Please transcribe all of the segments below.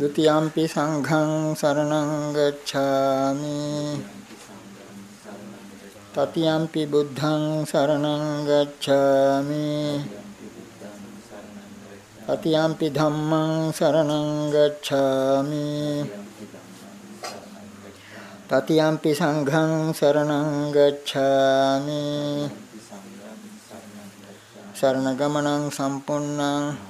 ဒ ුතියම්පි සංඝං සරණං ගච්ඡාමි। තතියම්පි බුද්ධං සරණං ගච්ඡාමි। තතියම්පි ධම්මං සරණං ගච්ඡාමි। තතියම්පි සංඝං සරණං ගච්ඡාමි। සරණ ගමනං සම්පූර්ණං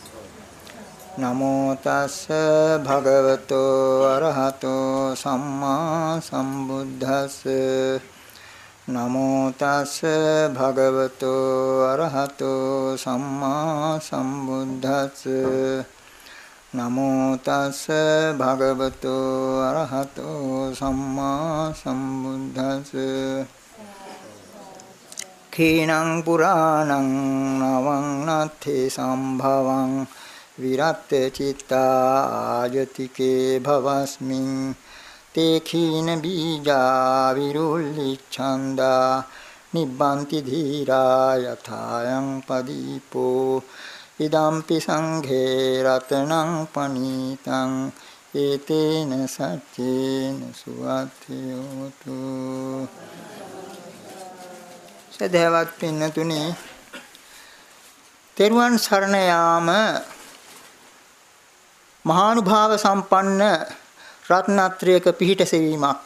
නමෝ තස්ස භගවතෝ අරහතෝ සම්මා සම්බුද්දස්ස නමෝ තස්ස භගවතෝ අරහතෝ සම්මා සම්බුද්දස්ස නමෝ තස්ස භගවතෝ අරහතෝ සම්මා සම්බුද්දස්ස කීනං පුරාණං නවං නත්ථේ සම්භවං විරත් චිත්තා ආයතිකේ භවස්මින් තේඛීන බීජා විරුල්ලි ඡන්දා නිබ්බන්ති ධීරා යථායන් පදීපෝ ඉදම්පි සංඝේ රතනං පනීතං ඒතේන සච්චේන සුවත්තියෝතු සදහවත් පින්නතුනි තෙරුවන් සරණ යාම මහානුභාව සම්පන්න රත්නත්‍රයක පිහිට සෙවීමක්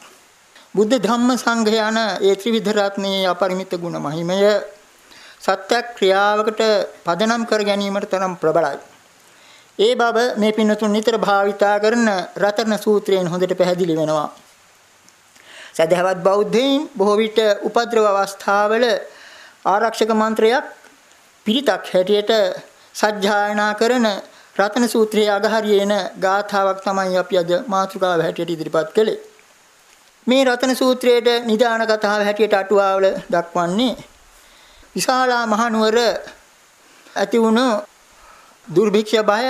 බුද්ධ ධම්ම සංඝ යන ඒ ත්‍රිවිධ රත්නයේ අපරිමිත ගුණ මහිමය සත්‍ය ක්‍රියාවකට පදනම් කර ගැනීමට තරම් ප්‍රබලයි. ඒ බව මේ පින්නතුන් නිතර භාවිතා කරන රතන සූත්‍රයෙන් හොඳට පැහැදිලි වෙනවා. සදහවත් බෞද්ධයින් බොහෝ විට උපද්‍රව අවස්ථාවල ආරක්ෂක මන්ත්‍රයක් පිරිතක් හැටියට සජ්ජායනා කරන රතන සූත්‍රයේ අගහරියේ එන ගාථාවක් තමයි අපි අද මාතෘකාව හැටියට ඉදිරිපත් කළේ. මේ රතන සූත්‍රයේ නිදාන කතාව හැටියට අටුවාවල දක්වන්නේ විශාලා මහනුවර ඇති වුණු දුර්භික්ෂ බය,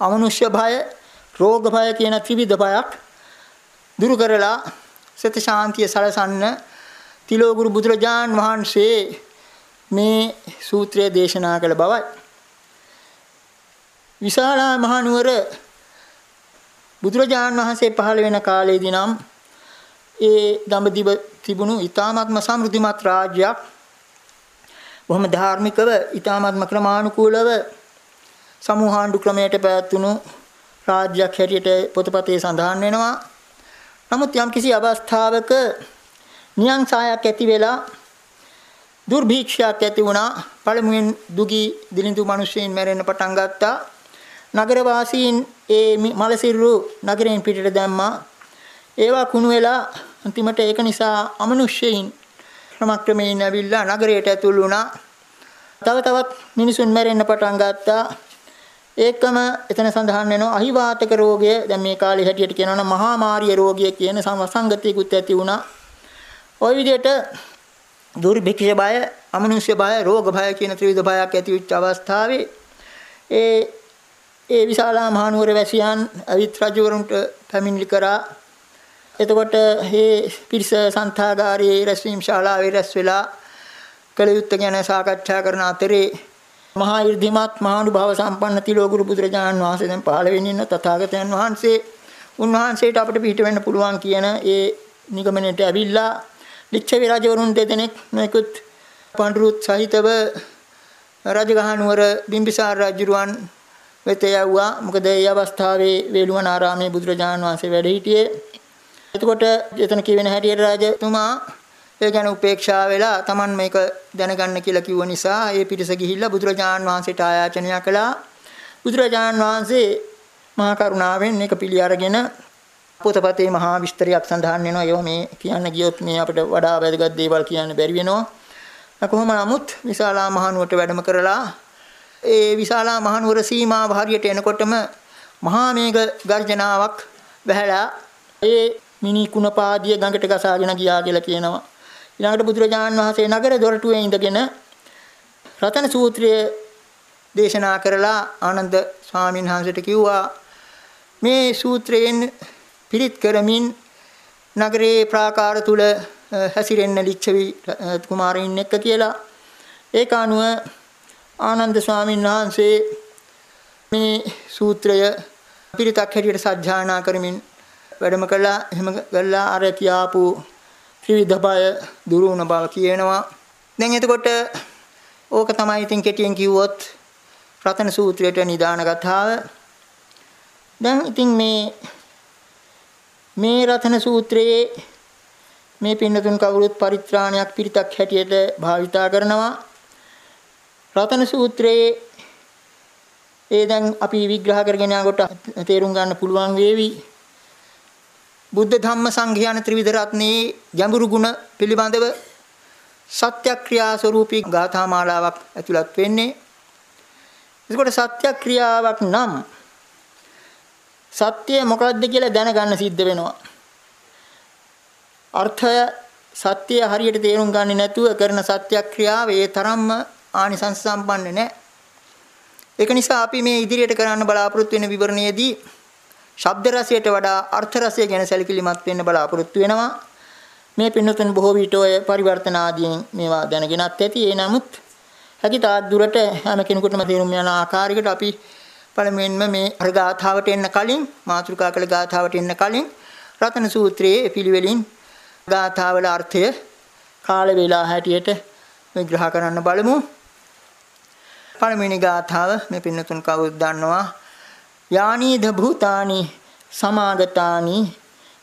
අමනුෂ්‍ය බය, රෝග බය කියන ත්‍රිවිධ බයක් දුරු කරලා සත ශාන්තිය සලසන්න තිලෝගුරු බුදුරජාන් වහන්සේ මේ සූත්‍රය දේශනා කළ බවයි. විශාලා මහනුවර බුදුරජාන් වහන්සේ පහළ වෙන කාලයේදී නම් ඒ දඹදිව තිබුණු ඊ타ත්ම සමෘද්ධිමත් රාජ්‍යයක් බොහොම ධාර්මිකව ඊ타ත්ම ක්‍රමානුකූලව සමූහාණ්ඩු ක්‍රමයට පැවැත්වුණු රාජ්‍යයක් හැටියට පොතපතේ සඳහන් වෙනවා. නමුත් යම්කිසි අවස්ථාවක නියංසායක් ඇති වෙලා දුර්භීක්ෂයක් ඇති වුණා. පළමුවෙන් දුගී දිලිඳු මිනිස්සුන් මැරෙන්න පටන් ගත්තා. නගර වාසීන් ඒ මලසිරු නගරයෙන් පිටට දැම්මා. ඒවා කුණු වෙලා අන්තිමට ඒක නිසා අමනුෂ්‍යයින් ක්‍රමක්‍රමයෙන් ඇවිල්ලා නගරයට ඇතුල් වුණා. තව තවත් මිනිසුන් මැරෙන්න පටන් ගත්තා. ඒකම එතන සඳහන් වෙනවා අහිවාතක රෝගය දැන් මේ කාලේ හැටියට කියනවා නම් මහා මාරිය රෝගය කියන සංගතියකුත් ඇති වුණා. ওই විදිහට දුර්භික්ෂ බය, අමනුෂ්‍ය බය, රෝග බය කියන ත්‍රිවිධ බයක් ඇති වෙච්ච අවස්ථාවේ ඒ ඒ විශාලා මහනුවර වැසියන් අවිත් රජවරුන්ට පැමිණිලි කරා. එතකොට මේ පිරිස සංථාගාරයේ රැස්වීම ශාලාවේ රැස් වෙලා කළ යුත්තේ ගැන සාකච්ඡා කරන අතරේ මහා 이르දිමත් මහානුභාව සම්පන්න තිලෝගුරු බුදුරජාණන් වහන්සේ දැන් පහළ වෙමින් ඉන්න තථාගතයන් වහන්සේ උන්වහන්සේට අපිට පිට වෙන්න පුළුවන් කියන ඒ නිගමනයට ඇවිල්ලා ලිච්ඡවි රජවරුන් දෙදෙනෙක් මේකුත් පඬුරුත් සහිතව රජගහ නුවර බිම්බිසාර රජුරුවන් වෙත යවුවා. මොකද ඒ අවස්ථාවේ වේළුවන ආරාමේ බුදුරජාණන් වහන්සේ වැඩ සිටියේ. එතකොට එතන කියවෙන හැටියට රජතුමා ඒ ගැන උපේක්ෂා වෙලා Taman මේක දැනගන්න කියලා කිව්ව නිසා ඒ පිටස ගිහිල්ලා බුදුරජාණන් වහන්සේට ආයාචනය කළා. බුදුරජාණන් වහන්සේ මහා කරුණාවෙන් මේක පිළි අරගෙන පොතපතේ මහා විස්තරයක් සඳහන් වෙනවා. ඒවා මේ කියන්න ගියොත් මේ අපිට වඩා වැදගත් දේවල් කියන්න බැරි වෙනවා. කොහොම නමුත් විශාලා මහනුවරට වැඩම කරලා ඒ විශාලා මහනුවර සීමාව හරියට එනකොටම මහා මේඝ ගර්ජනාවක් වැහැලා ඒ මිනි කුණපාදිය ගඟට ගසාගෙන ගියා කියලා කියනවා. ඊළඟට බුදුරජාණන් වහන්සේ නගර දොරටුවේ ඉඳගෙන රතන සූත්‍රය දේශනා කරලා ආනන්ද ස්වාමීන් වහන්සේට කිව්වා මේ සූත්‍රයෙන් පිරිත් කරමින් නගරේ ප්‍රාකාර තුල හැසිරෙන්න ලිච්ඡවි කුමාරයින් එක්ක කියලා ඒක අනුව ආනන්ද ස්වාමීන් වහන්සේ මේ සූත්‍රය පිරිතක් හැටියට සජ්ජායනා කරමින් වැඩම කළා එහෙම කළා අර කියාපු ත්‍රිවිධ බය දුරු වුණ බව කියනවා. දැන් එතකොට ඕක තමයි ඉතින් කෙටියෙන් කිව්වොත් රතන සූත්‍රයට නිදාන කතාව. දැන් ඉතින් මේ මේ රතන සූත්‍රයේ මේ පින්නතුන් කවුරුත් පරිත්‍රාණයක් පිරිතක් හැටියට භාවිතා කරනවා. රතන සූත්‍රයේ ඒ දැන් අපි විග්‍රහ කරගෙන යනකොට තේරුම් ගන්න පුළුවන් වේවි. බුද්ධ ධම්ම සංඝ යන ත්‍රිවිධ රත්නයේ ගැඹුරු ගුණ පිළිබඳව සත්‍යක්‍රියා ස්වරූපී ගාථා මාලාවක් ඇතුළත් වෙන්නේ. එතකොට සත්‍යක්‍රියාවක් නම් සත්‍ය මොකක්ද කියලා දැනගන්න සිද්ධ වෙනවා. අර්ථය සත්‍ය හරියට තේරුම් ගන්නේ නැතුව කරන සත්‍යක්‍රියාව ඒ තරම්ම ආනිසංස සම්පන්න නැහැ. ඒක නිසා අපි මේ ඉදිරියට කරන්න බලාපොරොත්තු වෙන විවරණයේදී ශබ්ද රසයට වඩා අර්ථ රසය ගැන සැලකිලිමත් වෙන්න බලාපොරොත්තු වෙනවා. මේ පින්නතුන් බොහෝ විට ඔය පරිවර්තන ආදීන් මේවා දැනගෙනත් ඇති. ඒ නමුත් හැකි තාක් දුරට හැම කෙනෙකුටම තේරුම් යන ආකාරයකට අපි පළමුවෙන්ම මේ අර ගාථාවට එන්න කලින් මාතෘකා කළ ගාථාවට එන්න කලින් රතන සූත්‍රයේ පිළිවෙලින් ගාථාවල අර්ථය කාල වේලා හැටියට විග්‍රහ කරන්න බලමු. පළවෙනි ගාථාව මේ පින්නතුන් කවුරුද දන්නවා. යානීද භූතානි සමාගතානි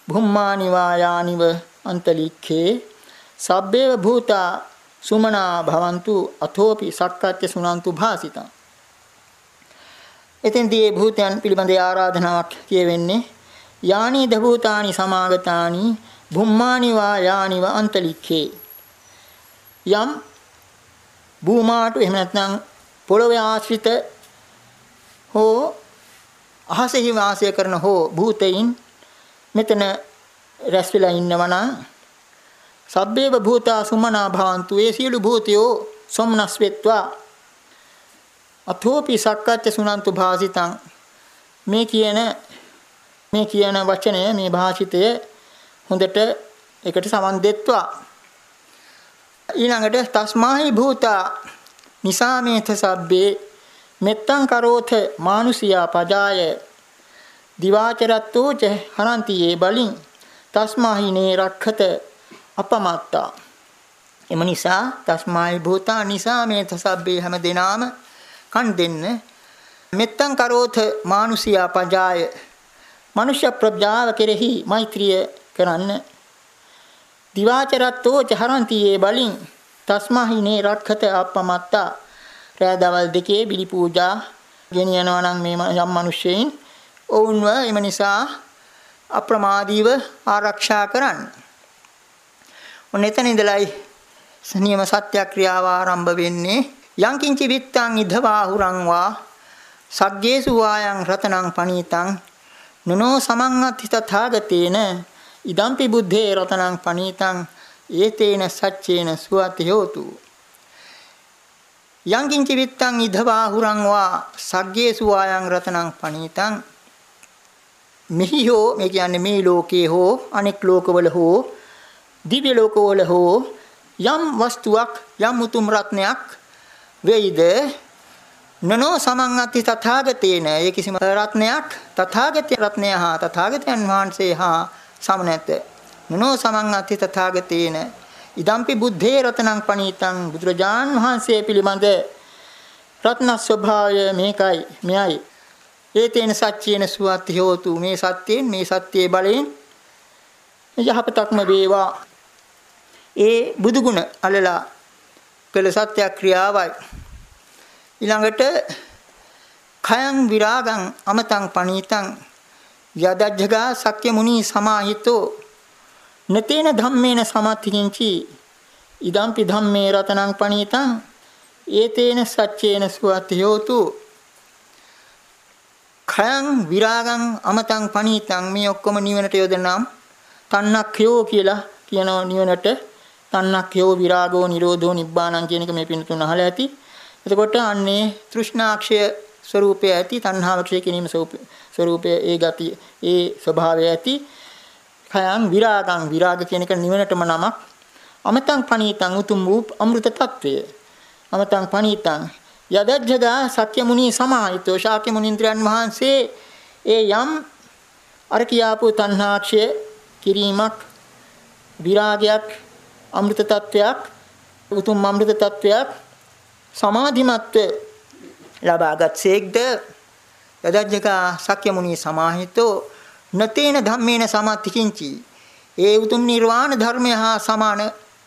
භුම්මානි වායානිව අන්තලික්ඛේ සබ්බේව භූතා සුමනා භවන්තු අතෝපි සක්කච්ඡ සුනන්තු භාසිතං. එතෙන්දී භූතයන් පිළිබඳ ආරාධනාවක් කියවෙන්නේ යානී දභූතානි සමාගතානි භුම්මානි වා යානිව අන්තලික්ඛේ. යම් භූමාට එහෙම නැත්නම් පොළොවේ ආශ්‍රිත හෝ අහසෙහි වාසය කරන හෝ භූතයින් මෙතන රැස් වෙලා ඉන්නවා නම් සබ්බේව භූතා සුමනා භවන්තු ඒ සියලු භූතයෝ සොම්නස් වෙත්වා. අතෝපි සක්කච්ඡ සුනන්තු භාසිතං. මේ කියන මේ කියන වචනය මේ භාෂිතය හොඳට එකට සමන් දෙත්වා. ඊළඟට තස්මාහි භූතා නිසාමේත සබ්බේ මෙත්තං කරෝත මානුසියා පජාය. දිවාචරත්තෝ ච හරಂತಿ ඒ බලින්. තස්මාහිනේ රක්ඛත අපමත්තා. එම නිසා තස්මායි භූතා නිසාමේත සබ්බේ හැම දිනාම කන් දෙන්න. මෙත්තං කරෝත මානුසියා පජාය. මනුෂ්‍ය ප්‍රඥාව කෙරෙහි මෛත්‍රිය කරන්න. දිවාචරත්තෝ චහරಂತಿ ඒ බලින්. තස්මාහිනේ රක්ඛත අපමත්තා රෑ දවල් දෙකේ බිලි පූජා ගෙනියනවා නම් මේ යම් මිනිස්සෙයින් ඔවුන්ව එම නිසා අප්‍රමාදීව ආරක්ෂා කරන්න. ඔන්න එතන ඉඳලයි නියම සත්‍යක්‍රියාව ආරම්භ වෙන්නේ. යංකින්චි විත්තං ඉදවාහුරං වා සග්ගේසු වායං රතනං පනීතං නනෝ සමංගති තථාගතේන ඉදම්පි බුද්ධේ රතනං පනීතං ඒතේන සච්චේන සුවති හෝතු. යංකින්ච විත්තං ඉදවාහුරං වා සග්ගේසු ආයං රතනං පනීතං. මෙහි හෝ මේ කියන්නේ මේ ලෝකේ හෝ අනෙක් ලෝකවල හෝ දිව්‍ය ලෝකවල හෝ යම් වස්තුවක් යම් උතුම් රත්නයක් වෙයිද? නනෝ සමංගති තථාගතේන. ඒ කිසිම රත්නයක් තථාගත රත්නය හා තථාගතයන් වහන්සේ හා සම නැත නනෝ සමංගති තථාගතේන ඉදම්පි බුද්ධේ රතනං පණීතං බුදුරජාන් වහන්සේ පිළිබඳ රත්න ස්වභාවය මේකයි මෙයයි. ඒතේන සත්‍යේන සුවත්ති හෝතු මේ සත්‍යයෙන් මේ සත්‍යයේ බලයෙන් යහපතක්ම වේවා. ඒ බුදුගුණ අලලා කළ සත්‍ය ක්‍රියාවයි ඊළඟට khයං විරාගං අමතං පණීතං යදජ්ජගා සක්්‍ය මුනි සමාහිතෝ නතේන ධම්මේන සමත්තිකින්චි ඉදම්පි ධම්මේ රතනං පණීතං ඒතේන සච්චේන සුවති හෝතු khයං විරාගං අමතං පණීතං මේ ඔක්කොම නිවනට යොදනම් තණ්හක්ඛයෝ කියලා කියන නිවනට තණ්හක්ඛයෝ විරාගෝ නිරෝධෝ නිබ්බාණං කියන එක මේ පින්තුන් අහලා ඇති. එතකොට අන්නේ තෘෂ්ණාක්ෂය ස්වરૂපය ඇති තණ්හාව ක්ෂය කිරීම ස්වરૂපය ඒ ගතිය ඒ ස්වභාවය ඇති. පයං විරාගං විරාග කියන එක නිවනටම නමක්. අමතං පණීතං උතුම් වූ අමෘත తත්වය. අමතං පණීතං යදජ්ජදා සත්‍ය මුනි සමාහිතෝ ශාක්‍ය මුනිంద్రයන් වහන්සේ ඒ යම් අර කියාපු තණ්හාක්ෂය කිරීමක් විරාගයක් අමෘත తත්වයක් උතුම් අමෘත తත්වයක් සමාධිමත්ව ලබාගත් සේක්ද යදජ්ජකා සක්‍ය මුනි සමාහිතෝ නතේන ධම්මේන සමාතිකින්චි ඒ උතුම් නිර්වාණ ධර්මය හා සමාන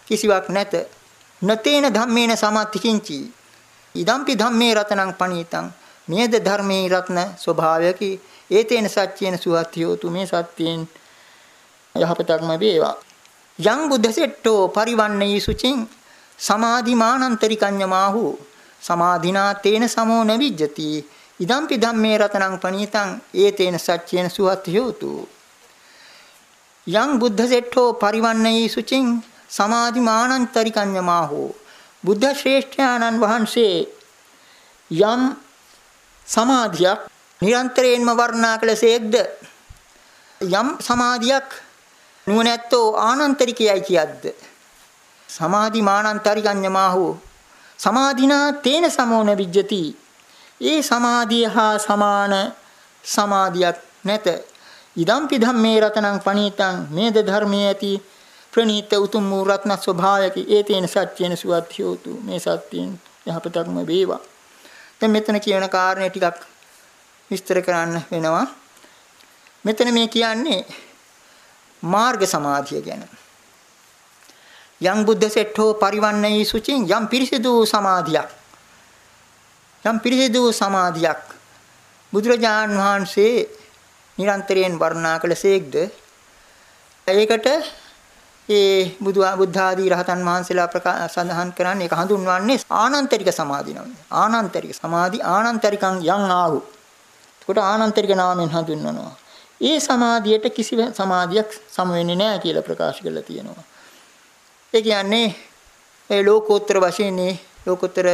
කිසිවක් නැත. නතේන ධම්මේන සමාතිකින්චි ඉදම්පි ධම්මේ රතනං පණීතං මේද ධර්මේ රත්න ස්වභාවයකි. ඒතේන සත්‍යේන සුවත්තියෝතු මේ සත්‍යයෙන් යහපතක්ම වේවා. යං බුද්ධසෙට්ටෝ පරිවන්නයි සුචින්. සමාධිමානන්තරිකඤ්ඤමාහු. සමාධිනා තේන සමෝ නවිජ්ජති. ඉදම්පි ධම්මේ රතනං පනීතං ඒතේන සච්චේන සුවත්ති හෝතු. යං බුද්ධ සෙට්ඨෝ පරිවන්නයි සුචින් සමාධිමානන්තරිකඤ්ඤමාහු බුද්ධ ශ්‍රේෂ්ඨයාණන් වහන්සේ යම් සමාධියක් නිරන්තරයෙන්ම වර්ණනා කළසේක්ද යම් සමාධියක් නුවණැත්තෝ ආනන්තරිකයයි කියද්ද? සමාධි මානන්තරිකඤ්ඤමාහු සමාධිනා තේන සමෝන විජ්ජති. ඒ සමාධිය හා සමාන සමාධියක් නැත. ඉදම්පි ධම්මේ රතනං පණීතං මේද ධර්මයේ ඇති ප්‍රණීත උතුම් වූ රත්න ස්වභාවයක. ඒ තේන සත්‍යේන සුවත්‍යෝතු මේ සත්‍යයෙන් යහපතක්ම වේවා. දැන් මෙතන කියන කාරණේ ටිකක් විස්තර කරන්න වෙනවා. මෙතන මේ කියන්නේ මාර්ග සමාධිය ගැන. යම් බුද්ධ සෙට්ඨෝ පරිවන්නයි සුචින් යම් පිරිසිදු සමාධියක් යම් පිරිසිදු සමාධියක් බුදුරජාන් වහන්සේ නිරන්තරයෙන් වර්ණනා කළසේක්ද ඒකට ඒ බුදු බුද්ධ ආදී රහතන් වහන්සේලා සඳහන් කරන්නේ ඒක හඳුන්වන්නේ ආනන්තරික සමාධි නම. ආනන්තරික සමාධි ආනන්තරිකං යං ආහු. එතකොට ආනන්තරික නාමයෙන් හඳුන්වනවා. ඒ සමාධියට කිසි සමාධියක් සම වෙන්නේ නැහැ කියලා ප්‍රකාශ කරලා තියෙනවා. ඒ කියන්නේ ඒ ලෝකෝත්තර වශයෙන් ලෝකෝත්තර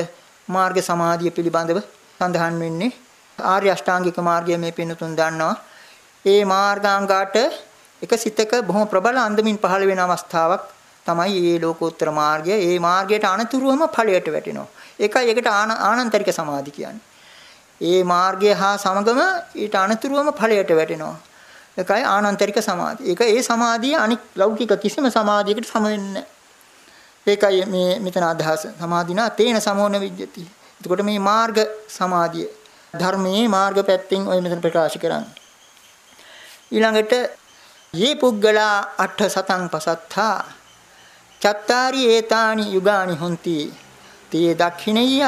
මාර්ග සමාධිය පිළිබඳව සඳහන් වෙන්නේ ආර්ය අෂ්ටාංගික මාර්ගය මේ පින්නතුන් දන්නවා. ඒ මාර්ගාංගාට එක සිතක බොහොම ප්‍රබල අන්දමින් පහළ වෙන අවස්ථාවක් තමයි මේ ලෝකෝත්තර මාර්ගය. ඒ මාර්ගයට අනතුරුවම ඵලයට වැටෙනවා. ඒකයි ඒකට ආනන්තරික සමාධි කියන්නේ. ඒ මාර්ගය හා සමගම ඊට අනතුරුවම ඵලයට වැටෙනවා. ඒකයි ආනන්තරික සමාධිය. ඒක ඒ සමාධිය අනික් ලෞකික කිසිම සමාධියකට සම වෙන්නේ ඒකයි මේ මෙතන අදහස. සමාධිනා තේන සමෝන විජ්ජති. එතකොට මේ මාර්ග සමාධිය ධර්මයේ මාර්ග පැත්තෙන් ඔය මෙතන ප්‍රකාශ කරන්නේ. ඊළඟට යේ පුද්ගලා අට සතං පසත්තා චත්තාරි ඒතානි යුගානි හොಂತಿ තේ දක්ෂිනීය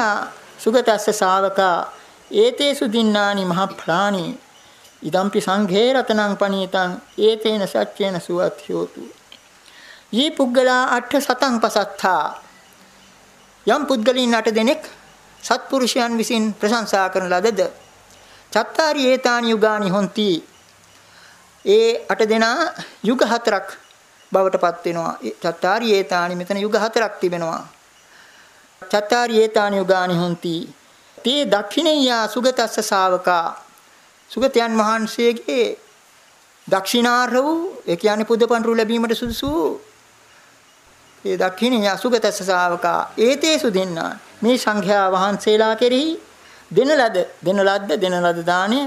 සුගතස්ස ශාවකා ඒතේසු දින්නානි මහප්ලානි ඉදම්පි සංඝේ රතනං පනීතං ඒතේන සච්චේන සුවත් හෝතු යේ පුද්ගලා අට්ඨ සතං පසත්තා. යම් පුද්ගලින් අට දෙනෙක් සත්පුරුෂයන් විසින් ප්‍රශංසා කරන ලදද? චත්තාරි ඒතානි යුගානි හොಂತಿ ඒ අට දෙනා යුග හතරක් බවට පත් වෙනවා. චත්තාරි ඒතානි මෙතන යුග හතරක් තිබෙනවා. චත්තාරි ඒතානි යුගානි හොಂತಿ තේ දක්ෂිනේයා සුගතස්ස ශාවකා. සුගතයන් වහන්සේගේ දක්ෂිනාර්හ වූ ඒ කියන්නේ පුදපන්රු ලැබීමට සුදුසු ඒ දක්ෂිනේයා සුගතස්ස ශාවකා ඒතේසු දෙන්නා. මේ සංඝයා වහන්සේලා කෙරෙහි දෙන ලද දෙන ලද්ද දෙන ලද දාණය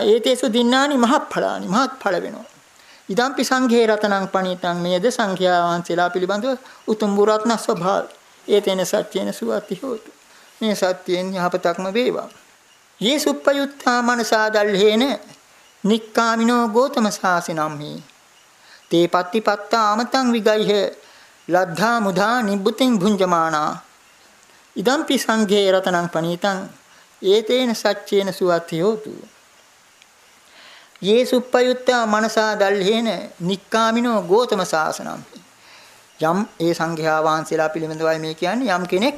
ඒතේසු දින්නානි මහත්ඵලානි මහත්ඵල වෙනවා. ඉදම්පි සංඝේ රතනං පණිතං මේද සංඝයා වහන්සේලා පිළිබඳව උතුම් බුරත්න ස්වභාවය. ඒතේන සත්‍යේන සුවති හෝතු. මේ සත්‍යයෙන් යහපතක්ම වේවා. යේසුප්පයුත්තා මනසා දල්හේන නික්කාමිනෝ ගෝතම සාසිනම්හි තේ පත්තිපත්තා අමතං විගයිහ ලද්ධා මුදා නිබ්බුතින් භුංජමානා. ඉදම්පි සංඝේ රතනං පනීතං. ඒතේන සච්චේන සුවත්ති හෝතු යේසුප්පයුත්තා මනසා දල්හේන නික්කාමිනෝ ගෝතම සාසනම් යම් ඒ සංඝයා වහන්සේලා පිළිබඳවයි මේ කියන්නේ යම් කෙනෙක්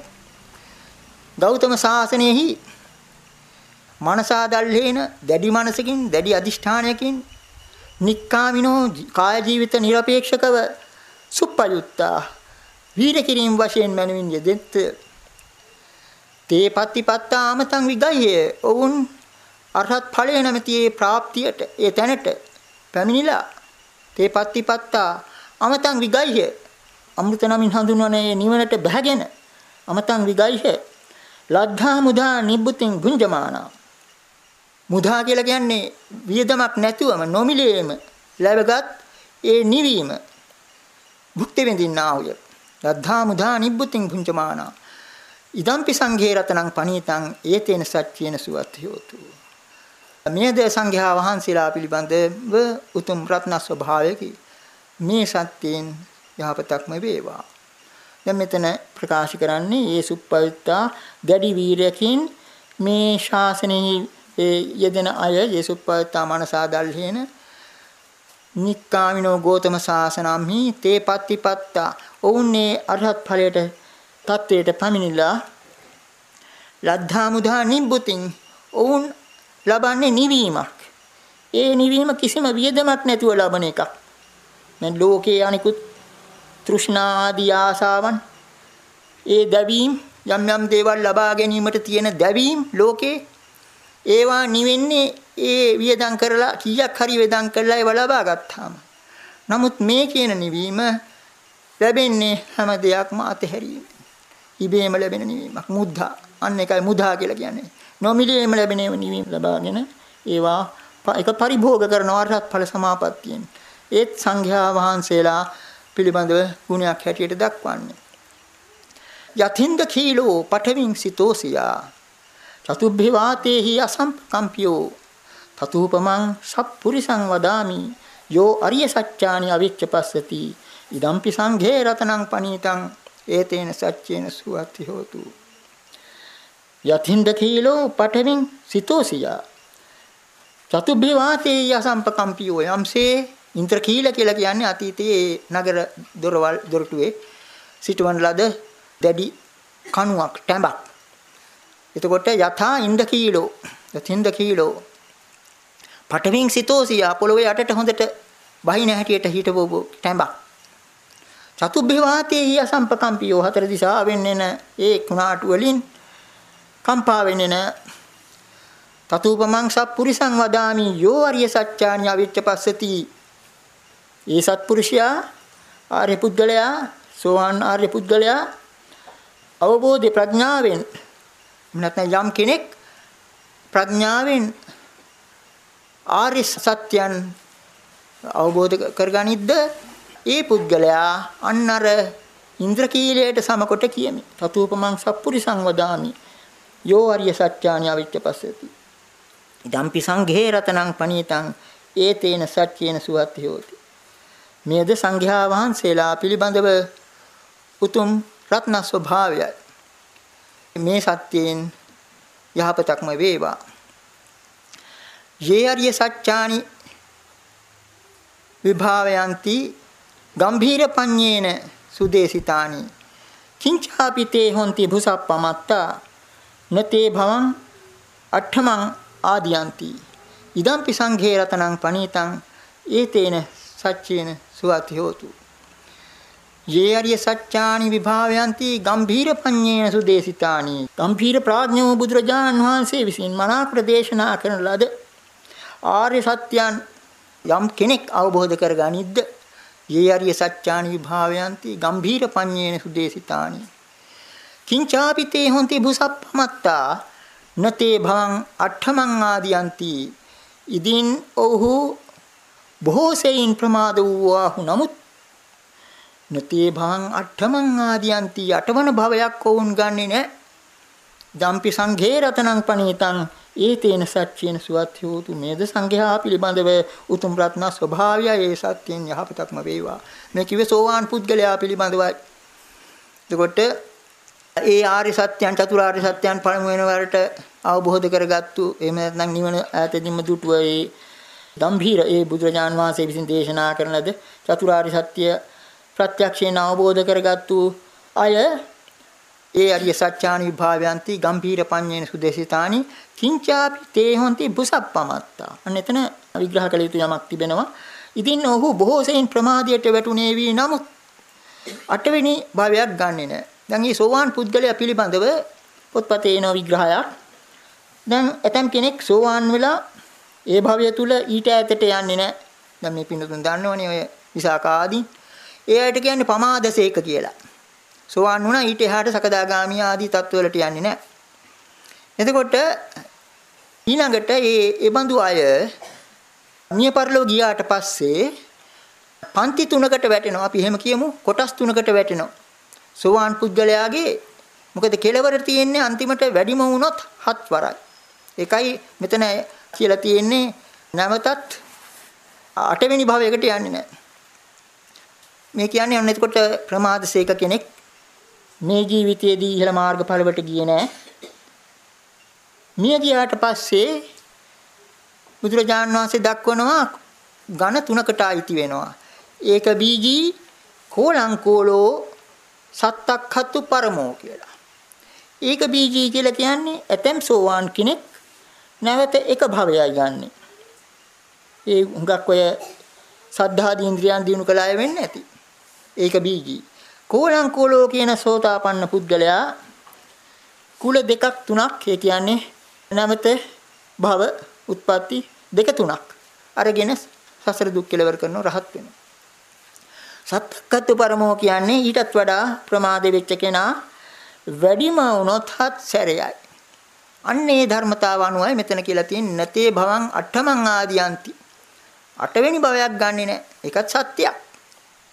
ගෞතම සාසනයෙහි මනසා දල්හේන දැඩි මනසකින් දැඩි අදිෂ්ඨානයකින් නික්කාමිනෝ කාය ජීවිත নিরপেক্ষකව සුප්පයුත්තා වීර කිරීම වශයෙන් මනමින් යෙදෙත් තේ පත්තිපත්තා අමතං විගය්‍ය ඔවුන් අරහත් ඵලය නැමැති ඒ ප්‍රාප්තියට ඒ තැනට පැමිණිලා. තේ පත්තිපත්තා අමතං විගය්‍ය අමෘත නමින් හඳුන්වන ඒ නිවනට බැහැගෙන අමතං විගය්‍ය ලද්ධා මුදා නිබ්බුතින් ගුංජමානා මුදා කියලා කියන්නේ වියදමක් නැතුවම නොමිලේම ලැබගත් ඒ නිවීම. භුක්ති විඳින්නා වූය. ලද්ධා මුදා නිබ්බුතින් ගුංජමානා ඉදම්පි සංඝේ රතනං පනීතං ඒතේන සච්චේන සුවත්ති හෝතු. මේ දේ සංඝයා වහන්සේලා පිළිබඳව උතුම් රත්න ස්වභාවයකි. මේ සත්‍යයෙන් යහපතක්ම වේවා. දැන් මෙතන ප්‍රකාශ කරන්නේ ඒ සුප්පවිත්තා දැඩි වීරයකින් මේ ශාසනයේ යෙදෙන අය ඒ සුප්පවිත්තා මනසා දල්හේන නික්කාමිනෝ ගෝතම ශාසනම්හි තේ පත්තිපත්තා ඔවුන්නේ අරහත් ඵලයට තත්වයට පැමිණිලා ලද්ධා මුධා නිබ්බුතින් ඔවුන් ලබන්නේ නිවීමක්. ඒ නිවීම කිසිම වියදමක් නැතුව ලබන එකක්. දැන් ලෝකයේ අනිකුත් තෘෂ්ණා ආදී ආසාවන් ඒ දැවීම් යම් යම් දේවල් ලබා ගැනීමට තියෙන දැවීම් ලෝකේ ඒවා නිවෙන්නේ ඒ වියදම් කරලා කීයක් හරි වේදම් කරලා ඒව ලබා ගත්තාම. නමුත් මේ කියන නිවීම ලැබෙන්නේ හැම දෙයක්ම අතහැරීම. ඉබේම ලැබෙන නිවීමක් මුද්ධා. අන්න එකයි මුධා කියලා කියන්නේ. නොමිලේම ලැබෙන නිවීම ලබාගෙන ඒවා එක පරිභෝග කරන අරහත් ඵල සමාපත්තියෙන්. ඒත් සංඝයා වහන්සේලා පිළිබඳව ගුණයක් හැටියට දක්වන්නේ. යතින්ද කීලෝ පඨවින් සිතෝසියා චතුබ්බේ වාතේහි අසම්කම්පියෝ තතුූපමං සප්පුරිසං වදාමි। යෝ අරිය සත්‍යානි අවිච්ඡපස්සති ඉදම්පි සංඝේ රතනං පනීතං। ඒතේන සච්චේන සුවති හෝතු। යතින්ද කීලෝ පඨවින් සිතෝසියා। චතුබ්බේ වාතේ යසම්පකම්පියෝ යම්සේ। ඉන්ද්‍රකීල කියලා කියන්නේ අතීතයේ නගර දොරවල් දොරටුවේ සිටවන ලද දැඩි කණුවක් ටැඹක්. එතකොට යථා ඉන්ද්‍රකීලෝ යතින්ද කීලෝ පටවින් සිතෝසියා පොළොවේ යටට හොඳට බහින හැටියට හිටවෝ තැඹක්. චතුබ්බේ හිය සම්පකම්පියෝ හතර දිශාවෙන් එන ඒ කුණාටු වලින් කම්පා වෙන්නේ නැ. තතුපමං සප්පුරිසං වදාමි යෝ අරිය සත්‍යානි අවිච්ච පස්සති. ඒ සත්පුරුෂයා ආර්ය පුද්ගලයා සෝවාන් ආර්ය පුද්ගලයා අවබෝධ ප්‍රඥාවෙන් නැත්නම් යම් කෙනෙක් ප්‍රඥාවෙන් ආර්ය සත්‍යයන් අවබෝධ කරගනිද්ද ඒ පුද්ගලයා අන්න අර ඉන්ද්‍රකීලයට සමකොට කියමි. තතුූපමං සප්පුරිසං වදාමි. යෝ ආර්ය සත්‍යානි අවිච්ච පස්සති. ඉදම්පි සංඝේ රතනං පනීතං ඒතේන සත්‍යේන සුවත්ති හෝති. මේද සංඝයා වහන්සේලා පිළිබඳව උතුම් රත්න ස්වභාවයයි. මේ සත්‍යයෙන් යහපතක්ම වේවා. යේ අරිය සත්‍යානි විභාවයන්ති ගම්භීර පඤ්ඤේන සුදේසිතානි. කිංචාපිතේ හොಂತಿ භුසප්පමත්තා නතේ භවං අට්ඨමං ආදියන්ති. ඉදම්පි සංඝේ රතනං පනීතං ඒතේන සච්චේන සුවති හෝතු. යේ අරිය සත්‍යානි විභාවයන්ති ගම්භීර පඤ්ඤේන සුදේසිතානි. ගම්භීර ප්‍රඥෝ බුදුරජාන් වහන්සේ විසින් මනාකොට දේශනා කරන ලද ආර්ය සත්‍යයන් යම් කෙනෙක් අවබෝධ කරගනිද්ද? යේ අරිය සත්‍යානි විභාවයන්ති ගම්භීර පඤ්ඤේන සුදේසිතානි. කිංචාපිතේ හොන්ති බුසප්පමත්තා නතේ භවං අට්ඨමං ආදියන්ති. ඉදින් ඔහු බොහෝ සෙයින් ප්‍රමාද වූවාහු නමුත් නතේ භවං අට්ඨමං ආදියන්ති අටවන භවයක් වුන් ගන්නෙ නෑ. දම්පි සංඝේ රතනං පණීතං ඒතේන සත්‍යේන සුවත්ති හෝතු මේද සංඝයා පිළිබඳව උතුම් රත්න ස්වභාවය ඒ සත්‍යයෙන් යහපතක්ම වේවා. මේ කිව්වේ සෝවාන් පුද්ගලයා පිළිබඳවයි. එතකොට ඒ ආර්ය සත්‍යයන් චතුරාර්ය සත්‍යයන් පළමු වෙන වරට අවබෝධ කරගත්තු එහෙම නැත්නම් නිවන ඈතදීම දුටුව ඒ ගම්භීර ඒ බුදුරජාන් වහන්සේ විසින් දේශනා කරන ලද චතුරාර්ය සත්‍ය ප්‍රත්‍යක්ෂයෙන් අවබෝධ කරගත්තු අය ඒ අරිය සත්‍යානි විභාවයන්ති ගම්භීර පඤ්ඤේන සුදේශිතානි කිංචාපි තේ හොන්ති බුසප්පමත්තා. අන්න එතන විග්‍රහ කළ යුතු යමක් තිබෙනවා. ඉතින් ඔහු බොහෝ සෙයින් ප්‍රමාදයට වැටුනේ වී නමුත් අටවෙනි භාවයක් ගන්නෙ නෑ. දැන් මේ සෝවාන් පුද්ගලයා පිළිබඳව පොත්පතේ එන විග්‍රහයක්. දැන් ඇතම් කෙනෙක් සෝවාන් වෙලා ඒ භවය තුල ඊට ඈතට යන්නේ නැහැ. දැන් මේ පින්නතුන් දන්නවනේ ඔය විසාකා ආදී. ඒ අයට කියන්නේ පමාදසේක කියලා. සෝවාන් වුණා ඊට එහාට සකදාගාමී ආදී තත්ත්වවලට යන්නේ නැහැ. එතකොට ඊළඟට මේ ඒ බඳු අය මිය පරලෝ ගියාට පස්සේ පන්ති තුනකට වැටෙනවා. අපි එහෙම කියමු කොටස් තුනකට වැටෙනවා. සෝවාන් පුද්ගලයාගේ මොකද කෙලවර තියෙන්නේ අන්තිමට වැඩිම වුණොත් හත් වරයි. ඒකයි මෙතන කියලා තියෙන්නේ නැවතත් අටවෙනි භවයකට යන්නේ නැහැ. මේ කියන්නේ අන්න එතකොට ප්‍රමාදසේක කෙනෙක් මේ ජීවිතයේදී ඉහළ මාර්ගඵලවට ගියේ නැහැ. මිය ගියාට පස්සේ බුදුරජාණන් වහන්සේ දක්වනවා ඝන තුනකට අයිති වෙනවා. ඒක බීජී කෝලංකෝලෝ සත්තක්ඛතු පරමෝ කියලා. ඒක බීජී කියලා කියන්නේ ඇතැම් සෝවාන් කෙනෙක් නැවත එක භවයයි ගන්නෙ. ඒ හුඟක් ඔය සද්ධාදී ඉන්ද්‍රියන් දිනු කළ අය වෙන්නේ නැති. ඒක බීජී. කෝලං කෝලෝ කියන සෝතාපන්න පුද්ගලයා කුල දෙකක් තුනක් ඒ කියන්නේ නැවත භව උත්පත්ති දෙක තුනක් අරගෙන සසර දුක් කෙලවර කරන රහත් වෙනවා. සත්කත්තු පරමෝ කියන්නේ ඊටත් වඩා ප්‍රමාද වෙච්ච කෙනා වැඩිම වුණොත් හත් සැරයයි. අන්නේ ධර්මතාව අනුවයි මෙතන කියලා තියෙන්නේ නැතේ භවං අට්ඨමං ආදියන්ති. අටවෙනි භවයක් ගන්නෙ නෑ. ඒකත් සත්‍යයක්.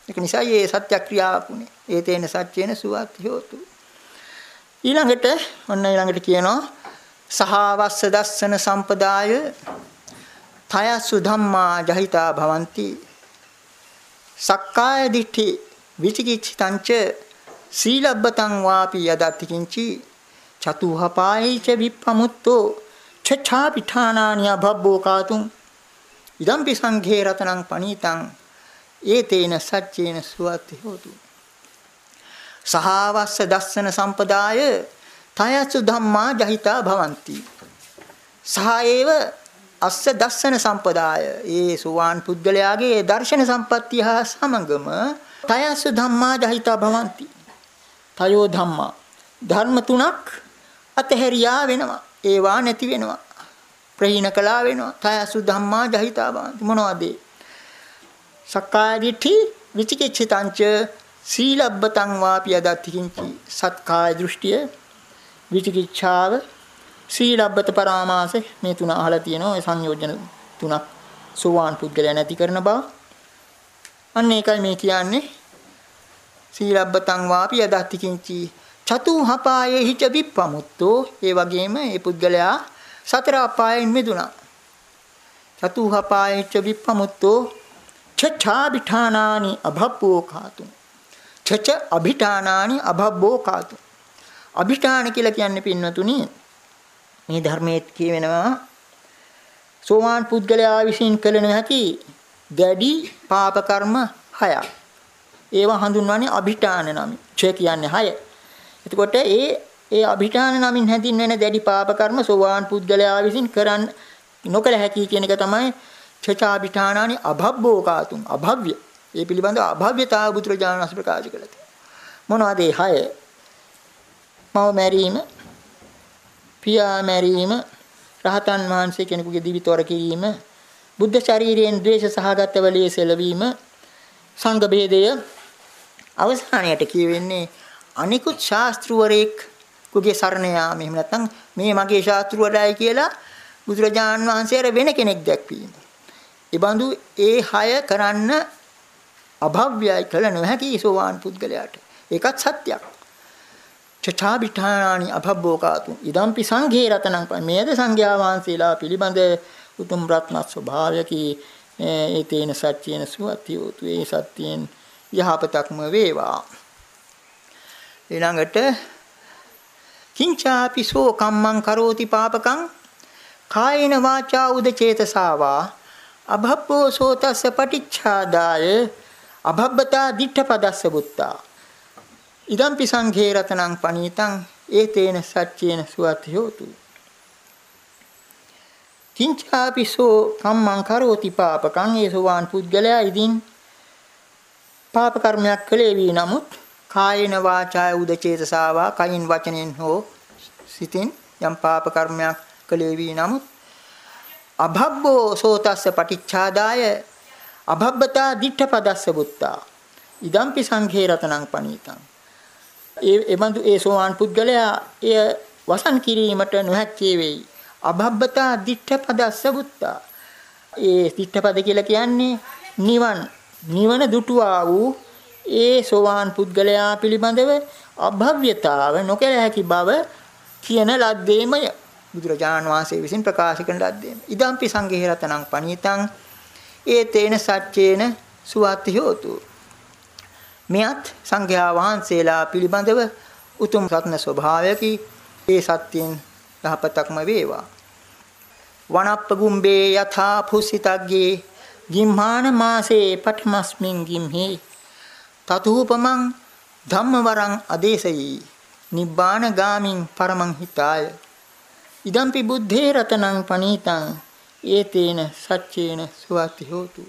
ඒක නිසා මේ සත්‍ය ක්‍රියාවක් උනේ. ඒ තේන සත්‍යේන සුවත් හෝතු. ඊළඟට ඔන්න ඊළඟට කියනවා සහවස්ස දස්සන සම්පදාය තයසු ධම්මා ජහිතා භවಂತಿ සක්කාය දිට්ඨි විචිකිච්ඡතංච සීලබ්බතං වාපි යදති කිංචි චතුහපායිච විප්පමුත්තෝ චච්ඡා පිඨානානිය භබ්බෝ කාතුම් ඉදම්පි සංඝේ රතනං පණීතං ඒතේන සච්චේන සුවති හෝතු සහවස්ස දස්සන සම්පදාය තයසු ධම්මා ජහිතා භවಂತಿ. සහායේව අස්ස දස්සන සම්පදාය. ඒ සුවාන් පුද්ගලයාගේ දර්ශන සම්පත්තිය හා සමගම තයසු ධම්මා ජහිතා භවಂತಿ. තයෝ ධම්මා ධර්ම තුනක් අතහැරියා වෙනවා. ඒවා නැති වෙනවා. ප්‍රහීන කළා වෙනවා. තයසු ධම්මා ජහිතා භවಂತಿ. මොනවද ඒ? සක්කාය දිට්ඨි විචිකිච්ඡිතංච සීලබ්බතං වාපිය දත්තිකින්චි සත්කාය දෘෂ්ටිය විචිකිච්ඡාව සීලබ්බත පරාමාස මේ තුන අහලා තියෙනවා. ඒ සංයෝජන තුනක් සෝවාන් පුද්ගලයා නැති කරන බව. අන්න ඒකයි මේ කියන්නේ. සීලබ්බතං වාපි යදත්ති කිංචි චතු හපායේ හිච විප්පමුත්තෝ. ඒ වගේම ඒ පුද්ගලයා සතර අපායෙන් මිදුණා. චතු හපායේ හිච විප්පමුත්තෝ චච්ඡාபிඨානානි අභප්පෝ කාතුම් චච අභිඨානානි අභබ්බෝ කාතු. අභිඨාන කියලා කියන්නේ පින්නතුනි මේ ධර්මයේ කියවෙනවා සෝවාන් පුද්ගලයා විසින් කළ නොහැකි දැඩි පාප කර්ම හයක්. ඒවා හඳුන්වන්නේ අභිඨාන නමින්. ච කියන්නේ හය. එතකොට ඒ ඒ අභිඨාන නමින් හැඳින්වෙන දැඩි පාප කර්ම සෝවාන් පුද්ගලයා විසින් කරන්න නොකළ හැකි කියන එක තමයි චචාභිඨානානි අභබ්බෝ කාතුම් අභව්‍ය ඒ පිළිබඳව අභව්‍යතාව බුදුරජාණන් වහන්සේ ප්‍රකාශ කළා. මොනවද ඒ හය? මව මැරීම, පියා මැරීම, රහතන් වහන්සේ කෙනෙකුගේ දිවිතොර කිරීම, බුද්ධ ශරීරයෙන් ද්වේෂ සහගත වලිය සෙලවීම, සංඝ ભેදය අවසානයට කියවෙන්නේ අනිකුත් ශාස්ත්‍රවරයෙක් කුගේ සරණ යාම. එහෙම නැත්නම් මේ මගේ ශාස්ත්‍රවරයයි කියලා බුදුරජාණන් වහන්සේට වෙන කෙනෙක් දැක්වීම. ඒ බඳු ඒ හය කරන්න අභව්‍යයි කළ නොහැකි සෝවාන් පුද්ගලයාට. ඒකත් සත්‍යයක්. චඨාபிඨානානි අභබ්බෝකාතු ඉදම්පි සංඝේ රතනං මේද සංඝයා වහන්සේලා පිළිබඳ උතුම් රත්න ස්වභාවයකි. ඒ තේන සත්‍යේන සුවතියෝතු ඒ සත්‍යයෙන් යහපතක්ම වේවා. ඊළඟට කිංචාපි සෝ කම්මං කරෝති පාපකං කායේන වාචා උද චේතසාවා අභබ්බෝ සෝතස්ස පටිච්ඡාදාය. අභබ්බතා දිඨපදස්ස බුත්තා. ඉදම්පි සංඝේ රතනං පනීතං ඒතේන සච්චේන සුවති හෝතු. කිංචාපිසෝ කම්මං කරෝති පාපකං ඒ සෝවාන් පුද්ගලයා ඉදින් පාප කර්මයක් කළේ වී නමුත් කායේන වාචාය උදචේතසාවා කයින් වචනෙන් හෝ සිතින් යම් පාප කර්මයක් කළේ වී නමුත් අභබ්බෝ සෝතස්ස පටිච්චාදාය අභබ්බතා දිඨපදස්ස බුත්තා. ඉදම්පි සංඝේ රතනං පනීතං. ඒ එබඳු ඒ සෝවාන් පුද්ගලයා එය වසන් කිරීමට නොහැක්කේ වෙයි. අභබ්බතා දිඨපදස්ස බුත්තා ඒ දිඨපද කියලා කියන්නේ නිවන්. නිවන දුටුවා වූ ඒ සෝවාන් පුද්ගලයා පිළිබඳව අභව්‍යතාව නොකළ හැකි බව කියන ලද්දේමය. බුදුරජාණන් වහන්සේ විසින් ප්‍රකාශ කරන ලද්දේම. ඉදම්පි සංඝේ රතනං පනීතං. ඒ තේන සත්‍යේන සුවත්ති හෝතු. මෙයත් සංඝයා වහන්සේලා පිළිබඳව උතුම් රත්න ස්වභාවයකි. ඒ සත්‍යයෙන් යහපතක්ම වේවා. වනප්ප ගුම්බේ යථා පුසිතග්ගේ ගිම්හාන මාසේ පඨමස්මින් ගිම්හි. තතුූපමං ධම්මවරං අදේශයි. නිබ්බාන ගාමින් පරමං හිතාය. ඉදම්පි බුද්ධේ රතනං පනීතං. ඒතේන සච්චේන සුවති හෝතු.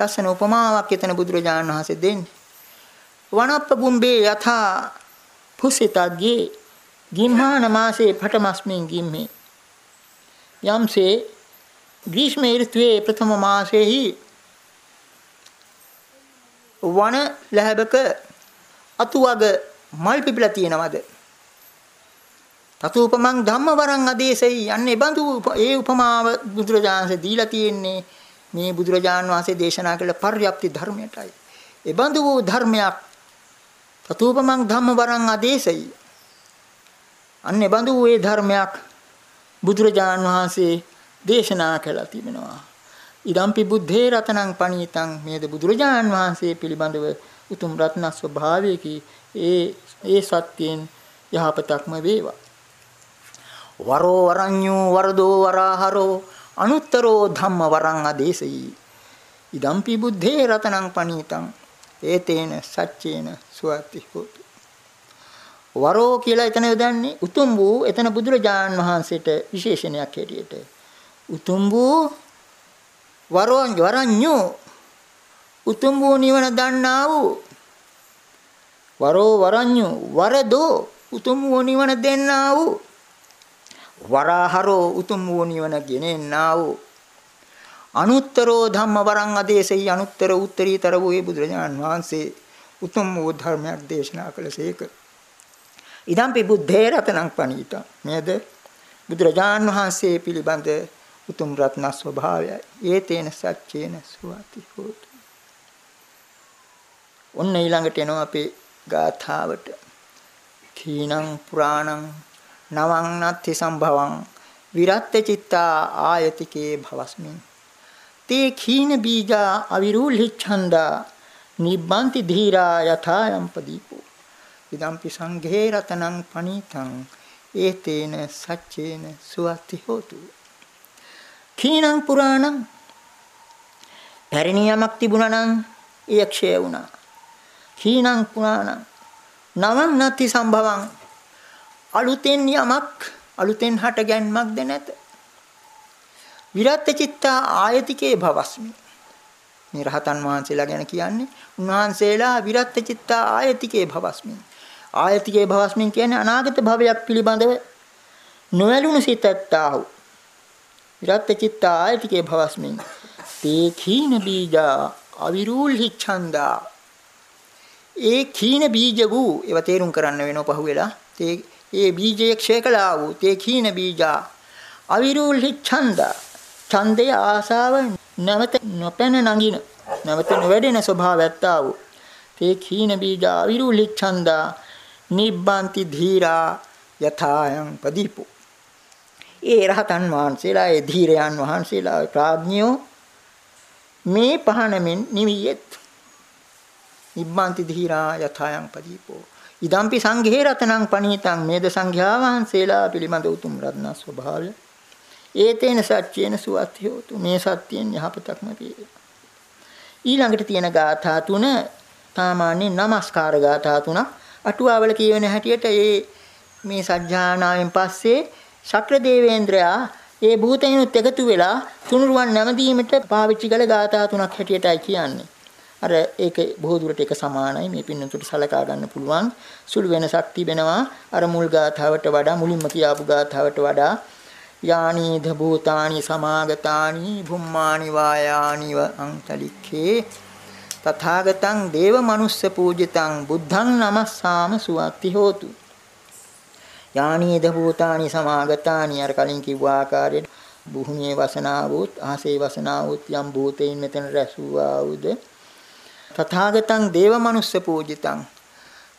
ලස්සන උපමාවක් එතන බුදුරජාණන් වහන්සේ දෙන්නේ. වනප්ප බුම්බේ යථා පුසිතග්ගේ ගිම්හාන මාසේ පඨමස්මින් ගිම්මේ. යම්සේ ග්‍රීෂ්ම ඍතුවේ ප්‍රථම මාසෙහි වන ලැබක අතුවග මල් පිපිලා තියෙනවද? තතුූපමං ධම්මවරං අදේශයි යන්නේ බඳු ඒ උපමාව බුදුරජාණන්සේ දීලා තියෙන්නේ. මේ බුදුරජාණන් වහන්සේ දේශනා කළ පර්යප්ති ධර්මයටයි. ඒ බඳු වූ ධර්මයක් තතුූපමං ධම්මවරං අදේශයි. අන්නේ බඳු වූ ඒ ධර්මයක් බුදුරජාණන් වහන්සේ දේශනා කළා තිබෙනවා. ඉදම්පි බුද්ධේ රතනං පණීතං මේද බුදුරජාණන් වහන්සේ පිළිබඳව උතුම් රත්න ස්වභාවයකි ඒ ඒ සත්‍යයෙන් යහපතක්ම වේවා වරෝ වරඤ්ඤෝ වරදෝ වරාහරෝ අනුත්තරෝ ධම්ම වරං අදේශයි ඉදම්පි බුද්ධේ රතනං පනීතං. ඒතේන සච්චේන සුවති හොතු. වරෝ කියලා එතන යොදන්නේ උතුම් වූ එතන බුදුරජාණන් වහන්සේට විශේෂණයක් හැටියට. උතුම් වූ වරෝන් වරඤ්ඤු. උතුම් වූ නිවන දන්නා වූ වරෝ වරඤ්ඤු. වරදෝ උතුම් වූ නිවන දෙන්නා වූ වරහරෝ උතුම් වූ නිවන ගෙනෙන්නා වූ අනුත්තරෝ ධම්ම වරං අදේශයි අනුත්තර උත්තරීතර වූ ඒ බුදුරජාණන් වහන්සේ උතුම් වූ ධර්මයක් දේශනා කළසේක. ඉදම්පි බුද්ධේ රතනං පණීත. නේද? බුදුරජාණන් වහන්සේ පිළිබඳ උතුම් රත්න ස්වභාවයයි. ඒ තේන සච්චේන සුවති හෝතු. ඔන්න ඊළඟට එනවා අපේ ගාථාවට. කීනං පුරාණං නවං නත්ති සම්භවං විරත්ත චිත්තා ආයතිකේ භවස්මින් තේ කීන බීජා අවිරූල්හි ඡන්දා නිබ්බන්ති ධීරා යථායම් පදීපෝ ඉදම්පි සංඝේ රතනං පණීතං ඒතේන සච්චේන සුවති හෝතු. කීනං පුරාණං පැරණියමක් තිබුණා නම් එය ක්ෂය වුණා. කීනං පුරාණං නවං නැති සම්භවං අලුතෙන් යමක් අලුතෙන් හට ගැන්මක්ද නැත. විරත් චිත්තා ආයතිකේ භවස්මි. මේ රහතන් වහන්සේලා ගැන කියන්නේ උන්වහන්සේලා විරත් චිත්තා ආයතිකේ භවස්මි. ආයතිකේ භවස්මින් කියන්නේ අනාගත භවයක් පිළිබඳව නොවැළුණු සිතත්තාහු විරත් චිත්තා ආයතිකේ භවස්මින් තේ කීන බීජා අවිරූල්හි ඡන්දා. ඒ කීන බීජ වූ ඒව තේරුම් කරන්න වෙනව පහුවෙලා. තේ ඒ බීජයේ ක්ෂය කළා වූ තේ කීන බීජා. අවිරූල්හි ඡන්දා. ඡන්දේ ආසාව නැවත නොපැන නගින නැවත නොවැඩෙන ස්වභාවයත් ආ වූ තේ කීන බීජ අවිරුලි ඡන්දා. නිබ්බන්ති ධීරා යථායන් පදීපෝ. ඒ රහතන් වහන්සේලා ඒ ධීරයන් වහන්සේලා ප්‍රඥයෝ මේ පහනමින් නිවියෙත්. නිබ්බන්ති ධීරා යථායන් පදීපෝ. ඉදම්පි සංඝේ රතනං පණීතං මේද සංඝයා වහන්සේලා පිළිබඳ උතුම් රත්න ස්වභාවය ඒතේන සත්‍යේන සුවත්ති හෝතු. මේ සත්‍යයෙන් යහපතක්ම වේ. ඊළඟට තියෙන ගාථා තුන සාමාන්‍ය නමස්කාර ගාථා තුනක් අටුවාවල කියවෙන හැටියට ඒ මේ සජ්ජානාවෙන් පස්සේ ශක්‍ර දේවේන්ද්‍රයා ඒ භූතයන්ුත් එකතු වෙලා තුනුරුවන් නැමදීමට පාවිච්චි කළ ගාථා තුනක් හැටියටයි කියන්නේ. අර ඒක බොහෝ දුරට එක සමානයි. මේ පින්නතුට සලකා ගන්න පුළුවන්. සුළු වෙනසක් තිබෙනවා. අර මුල් ගාථාවට වඩා මුලින්ම කියාපු ගාථාවට වඩා යානීධ භූතානි සමාගතානි භුම්මානි වායානිව අංතලික්ඛේ තථාගතං දේව මනුස්ස පූජිතං බුද්ධං නමස්සාම සුවත්ති හෝතු. යානීධ භූතානි සමාගතානි අර කලින් කිව්ව ආකාරයට භූමියේ වසනාවුත් ආසේ වසනාවුත් යම් භූතයින් මෙතන රැසුවා වූද? තථාගතං දේව මනුස්ස පූජිතං.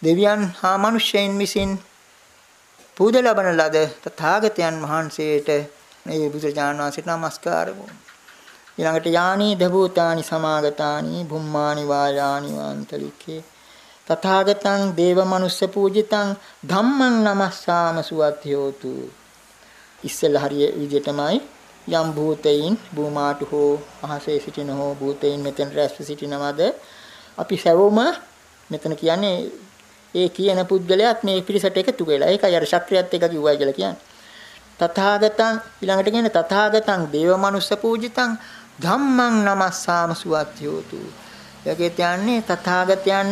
දෙවියන් හා මිනිසෙයින් විසින් පූජ ලබන ලද තථාගතයන් වහන්සේට මේ බුදුජානක වහන්සේට নমස්කාර ඊළඟට යානි දභූතානි සමාගතානි භුම්මානි වායානි වන්තලිකේ. තථාගතං දේව මනුස්ස පූජිතං ධම්මං නමස්සාම සුවත්යෝතු ඉස්සෙල්ලා හරිය විදිහටමයි යම් භූතයින් භූමාට හෝ අහසේ සිටින හෝ භූතයින් මෙතන රැස්ව සිටිනවද අපි සැවොම මෙතන කියන්නේ ඒ කියන පුද්ගලයාත් මේ පිරිසට එකතු වෙලා. ඒකයි අර ශක්‍රියත් එක කිව්වයි කියලා කියන්නේ. තථාගතං ඊළඟට කියන්නේ තථාගතං දේව මනුස්ස පූජිතං ධම්මං නමස්සාම සුවත්‍යෝතු. යකේ කියන්නේ තථාගතයන්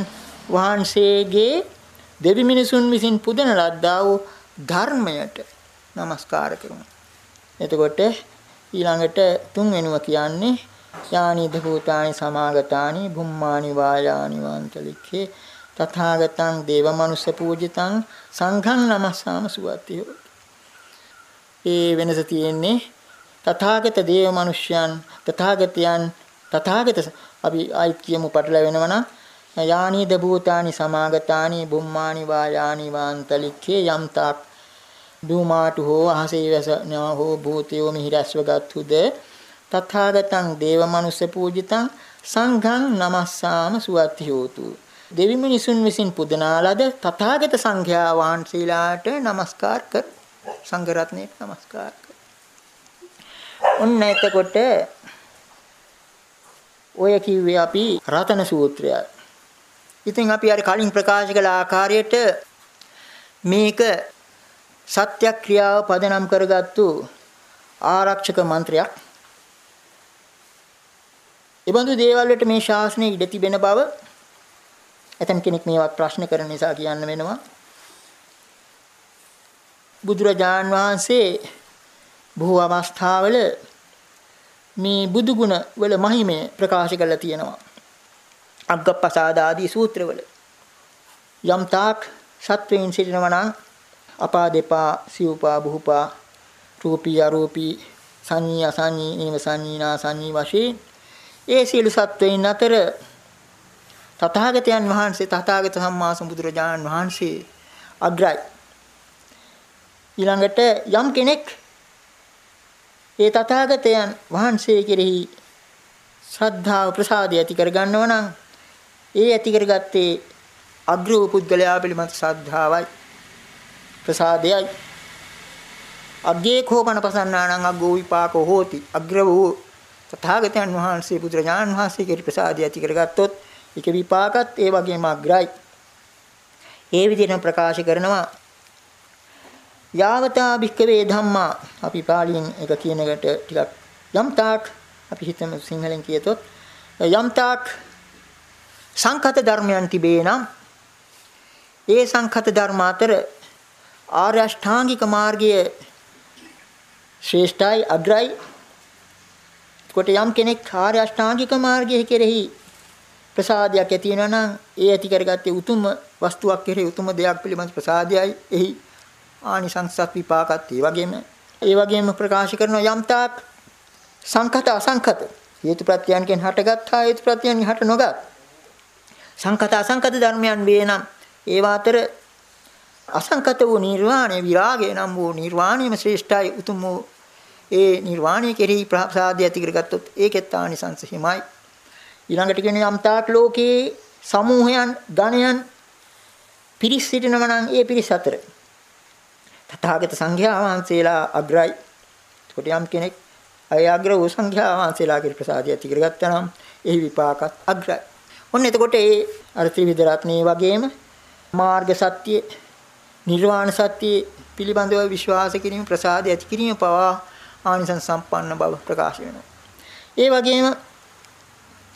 වහන්සේගේ දෙවි මිනිසුන් විසින් පුදන ලද්දා වූ ධර්මයට নমස්කාර කරමු. එතකොට ඊළඟට තුන් වෙනුව කියන්නේ යානි දහූතානි සමාගතානි භුම්මානි වායානි වන්තලික්ඛේ තථාගතං දේව මනුස්ස පූජිතං සංඝං නමස්සාම සුවති ඒ වෙනස තියෙන්නේ තථාගත දේව මනුෂ්‍යයන් තථාගතයන් තථාගත අපි ආයිත් කියමු පටලවෙනවා නම් යානීද භූතානි සමාගතානි බුම්මානි වායානි වාන්තලික්ඛේ යම්තාක් දුමාටු හෝ අහසේ වැස හෝ භූතයෝ මිහිරස්ව ගත්තුද තථාගතං දේවමනුස්ස පූජිතං සංඝං නමස්සාම සුවත්ති හෝතු දෙවි මිනිසුන් විසින් පුදනා ලද තථාගත සංඝයා වහන්සේලාට নমස්කාර කර සංඝ රත්නයට নমස්කාර කර. ඔන්න එතකොට ඔය කිව්වේ අපි රතන සූත්‍රය. ඉතින් අපි අර කලින් ප්‍රකාශ කළ ආකාරයට මේක සත්‍යක්‍රියාව පදනම් කරගත්තු ආරක්ෂක මන්ත්‍රයක් ඒබඳු දේවල් වලට මේ ශාසනයේ ඉඩ තිබෙන බව ඇතම් කෙනෙක් මේවත් ප්‍රශ්න කරන නිසා කියන්න වෙනවා. බුදුරජාන් වහන්සේ බොහෝ අවස්ථාවල මේ බුදු ගුණ වල මහිමය ප්‍රකාශ කරලා තියෙනවා. අග්ගප්පසාද ආදී සූත්‍රවල යම් තාක් සත්වයන් සිටිනවා නම් අපා දෙපා සිව්පා බුහුපා රූපී අරූපී සංඤී අසංඤී නේව සංඤීනා සංඤී වශයෙන් ඒ සියලු සත්වයන් අතර තථාගතයන් වහන්සේ තථාගත සම්මා සම්බුදුරජාණන් වහන්සේ අග්‍රයි. ඊළඟට යම් කෙනෙක් ඒ තථාගතයන් වහන්සේ කෙරෙහි ශ්‍රද්ධාව ප්‍රසාදය ඇති කර ගන්නවා නම් ඒ ඇති කරගත්තේ අග්‍ර වූ පුද්ගලයා පිළිබඳ ශ්‍රද්ධාවයි ප්‍රසාදයයි. අග්ගේ කෝපන පසන්නානං අග්ගෝ විපාකෝ හෝති. අග්‍ර වූ තථාගතයන් වහන්සේ පුත්‍රජාන් වහන්සේ කෙරෙහි ප්‍රසාදය ඇති කරගත්තොත් ඒක විපාකත් ඒ වගේම අග්‍රයි. ඒ විදිහට ප්‍රකාශ කරනවා. යාවතා භික්කවේ ධම්මා අපි පාලියෙන් එක කියන එකට ටිකක් යම් තාක් අපි හිතමු සිංහලෙන් කියතොත් යම් තාක් සංකත ධර්මයන් තිබේ නම් ඒ සංකත ධර්ම අතර ආර්ය අෂ්ටාංගික මාර්ගයේ ශ්‍රේෂ්ඨයි අග්‍රයි. කොට යම් කෙනෙක් ආර්ය අෂ්ටාංගික මාර්ගයේ කෙරෙහි ප්‍රසාදයක් ඇති වෙනවා නම් ඒ ඇති කරගත්තේ උතුම් වස්තුවක් කෙරෙහි උතුම් දෙයක් පිළිබඳ ප්‍රසාදයයි. එහි ආනිසංසත් විපාකත් ඒ වගේම ඒ වගේම ප්‍රකාශ කරන යම් තාක් සංකත අසංකත හේතු ප්‍රත්‍යයන්ගෙන් හටගත් හා හේතු ප්‍රත්‍යයන්ගෙන් හට නොගත් සංකත අසංකත ධර්මයන් වේ නම් ඒවා අතර අසංකත වූ නිර්වාණය විරාගය නම් වූ නිර්වාණයම ශ්‍රේෂ්ඨයි උතුම් වූ ඒ නිර්වාණය කෙරෙහි ප්‍රසාදය ඇති කරගත්තොත් ඒකෙත් ආනිසංස හිමයි ඊළඟට කියන යම් තාක් ලෝකේ සමූහයන් ගණයන් පිරිස් සිටිනවා නම් ඒ පිරිස් අතර තථාගත සංඝයා වහන්සේලා අග්‍රයි. ඒකට යම් කෙනෙක් අය අග්‍ර වූ සංඝයා වහන්සේලාගේ ප්‍රසාදය ඇති කරගත්තා නම් එහි විපාකත් අග්‍රයි. ඔන්න එතකොට ඒ අර ත්‍රිවිධ රත්නේ වගේම මාර්ග සත්‍ය, නිර්වාණ සත්‍ය පිළිබඳව විශ්වාස කිරීම ප්‍රසාදය ඇති කිරීම පවා ආනිසංස සම්පන්න බව ප්‍රකාශ වෙනවා. ඒ වගේම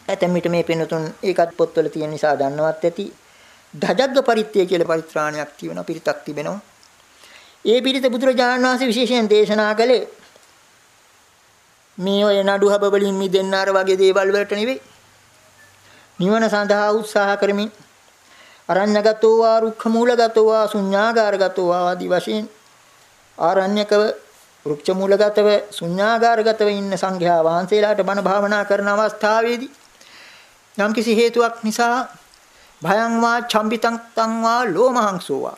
ඇතැම් විට මේ පිනතුන් ඒකත් පොත්වල තියෙන නිසා දන්නවත් ඇති ධජග්ග පරිත්‍ය කියලා පරිත්‍රාණයක් තියෙනවා පිරිතක් තිබෙනවා. ඒ පිරිත බුදුරජාණන් වහන්සේ විශේෂයෙන් දේශනා කළේ මේ ඔය නඩුහබ වලින් මිදෙන්න අර වගේ දේවල් වලට නෙවෙයි. නිවන සඳහා උත්සාහ කරමින් අරඤ්‍යගතෝ වා රුක්ඛ මූලගතෝ වා ශුඤ්ඤාගාරගතෝ වා ආදී වශයෙන් ආරණ්‍යකව වෘක්ෂ මූලගතව ශුඤ්ඤාගාරගතව ඉන්න සංඝයා වහන්සේලාට බණ භාවනා කරන අවස්ථාවේදී යම්කිසි හේතුවක් නිසා භයං වා චම්බිතං තං වා ලෝමහංසෝ වා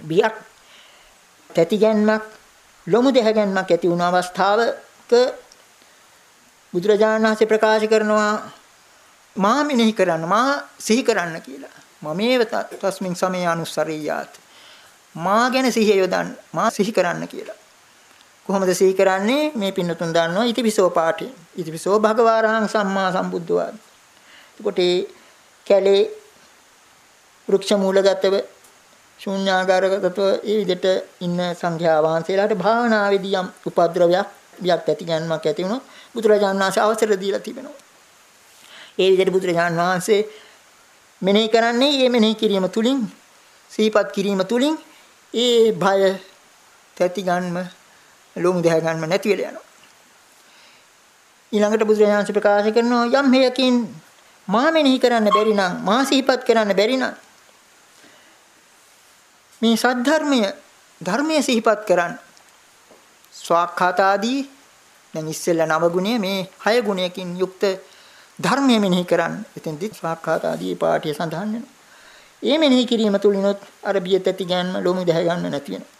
බියක් තැති ගැන්මක් ලොමු දෙහ ගැන්මක් ඇති වුණ අවස්ථාවක බුදුරජාණන් වහන්සේ ප්‍රකාශ කරනවා මා මෙනෙහි කරන්න මා සිහි කරන්න කියලා. මමේව තස්මින් සමේ අනුස්සරියාත්. මා ගැන සිහිය යොදන්න මා සිහි කරන්න කියලා. කොහොමද සිහි කරන්නේ මේ පින්නතුන් දන්නවා ඉතිපිසෝ පාඨය. ඉතිපිසෝ භගවාරහං සම්මා සම්බුද්ධවාද. එතකොට කැලේ වෘක්ෂ මූලගතව ශූන්‍යාකාරගතව ඒ විදිහට ඉන්න සංඝයා වහන්සේලාට භාවනාවේදී යම් උපද්‍රවයක් බියක් ඇති ගැනීමක් ඇති වුණොත් බුදුරජාණන් වහන්සේ අවසර දීලා තිබෙනවා. ඒ විදිහට බුදුරජාණන් වහන්සේ මෙනෙහි කරන්නේ මේ මෙනෙහි කිරීම තුලින් සිහිපත් කිරීම තුලින් ඒ භය තැති ගන්නම ලොමු දෙහ ගන්නම නැති වෙලා යනවා. ඊළඟට බුදුරජාණන් ප්‍රකාශ කරනවා යම් හේයකින් මා මෙනෙහි කරන්න බැරි නම් මා සිහිපත් කරන්න බැරි නම් මේ සද්ධර්මය ධර්මයේ සිහිපත් කරන්න. ස්වාක්ඛාත ආදී දැන් ඉස්සෙල්ලා නව ගුණය මේ හය ගුණයකින් යුක්ත ධර්මයේ මෙනෙහි කරන්න. එතෙන්දි ස්වාක්ඛාත ආදී පාඨය සඳහන් වෙනවා. ඒ මෙනෙහි කිරීම තුලිනොත් අර බියත් ඇති ගන්නම ලොමු දැහ ගන්න නැති වෙනවා.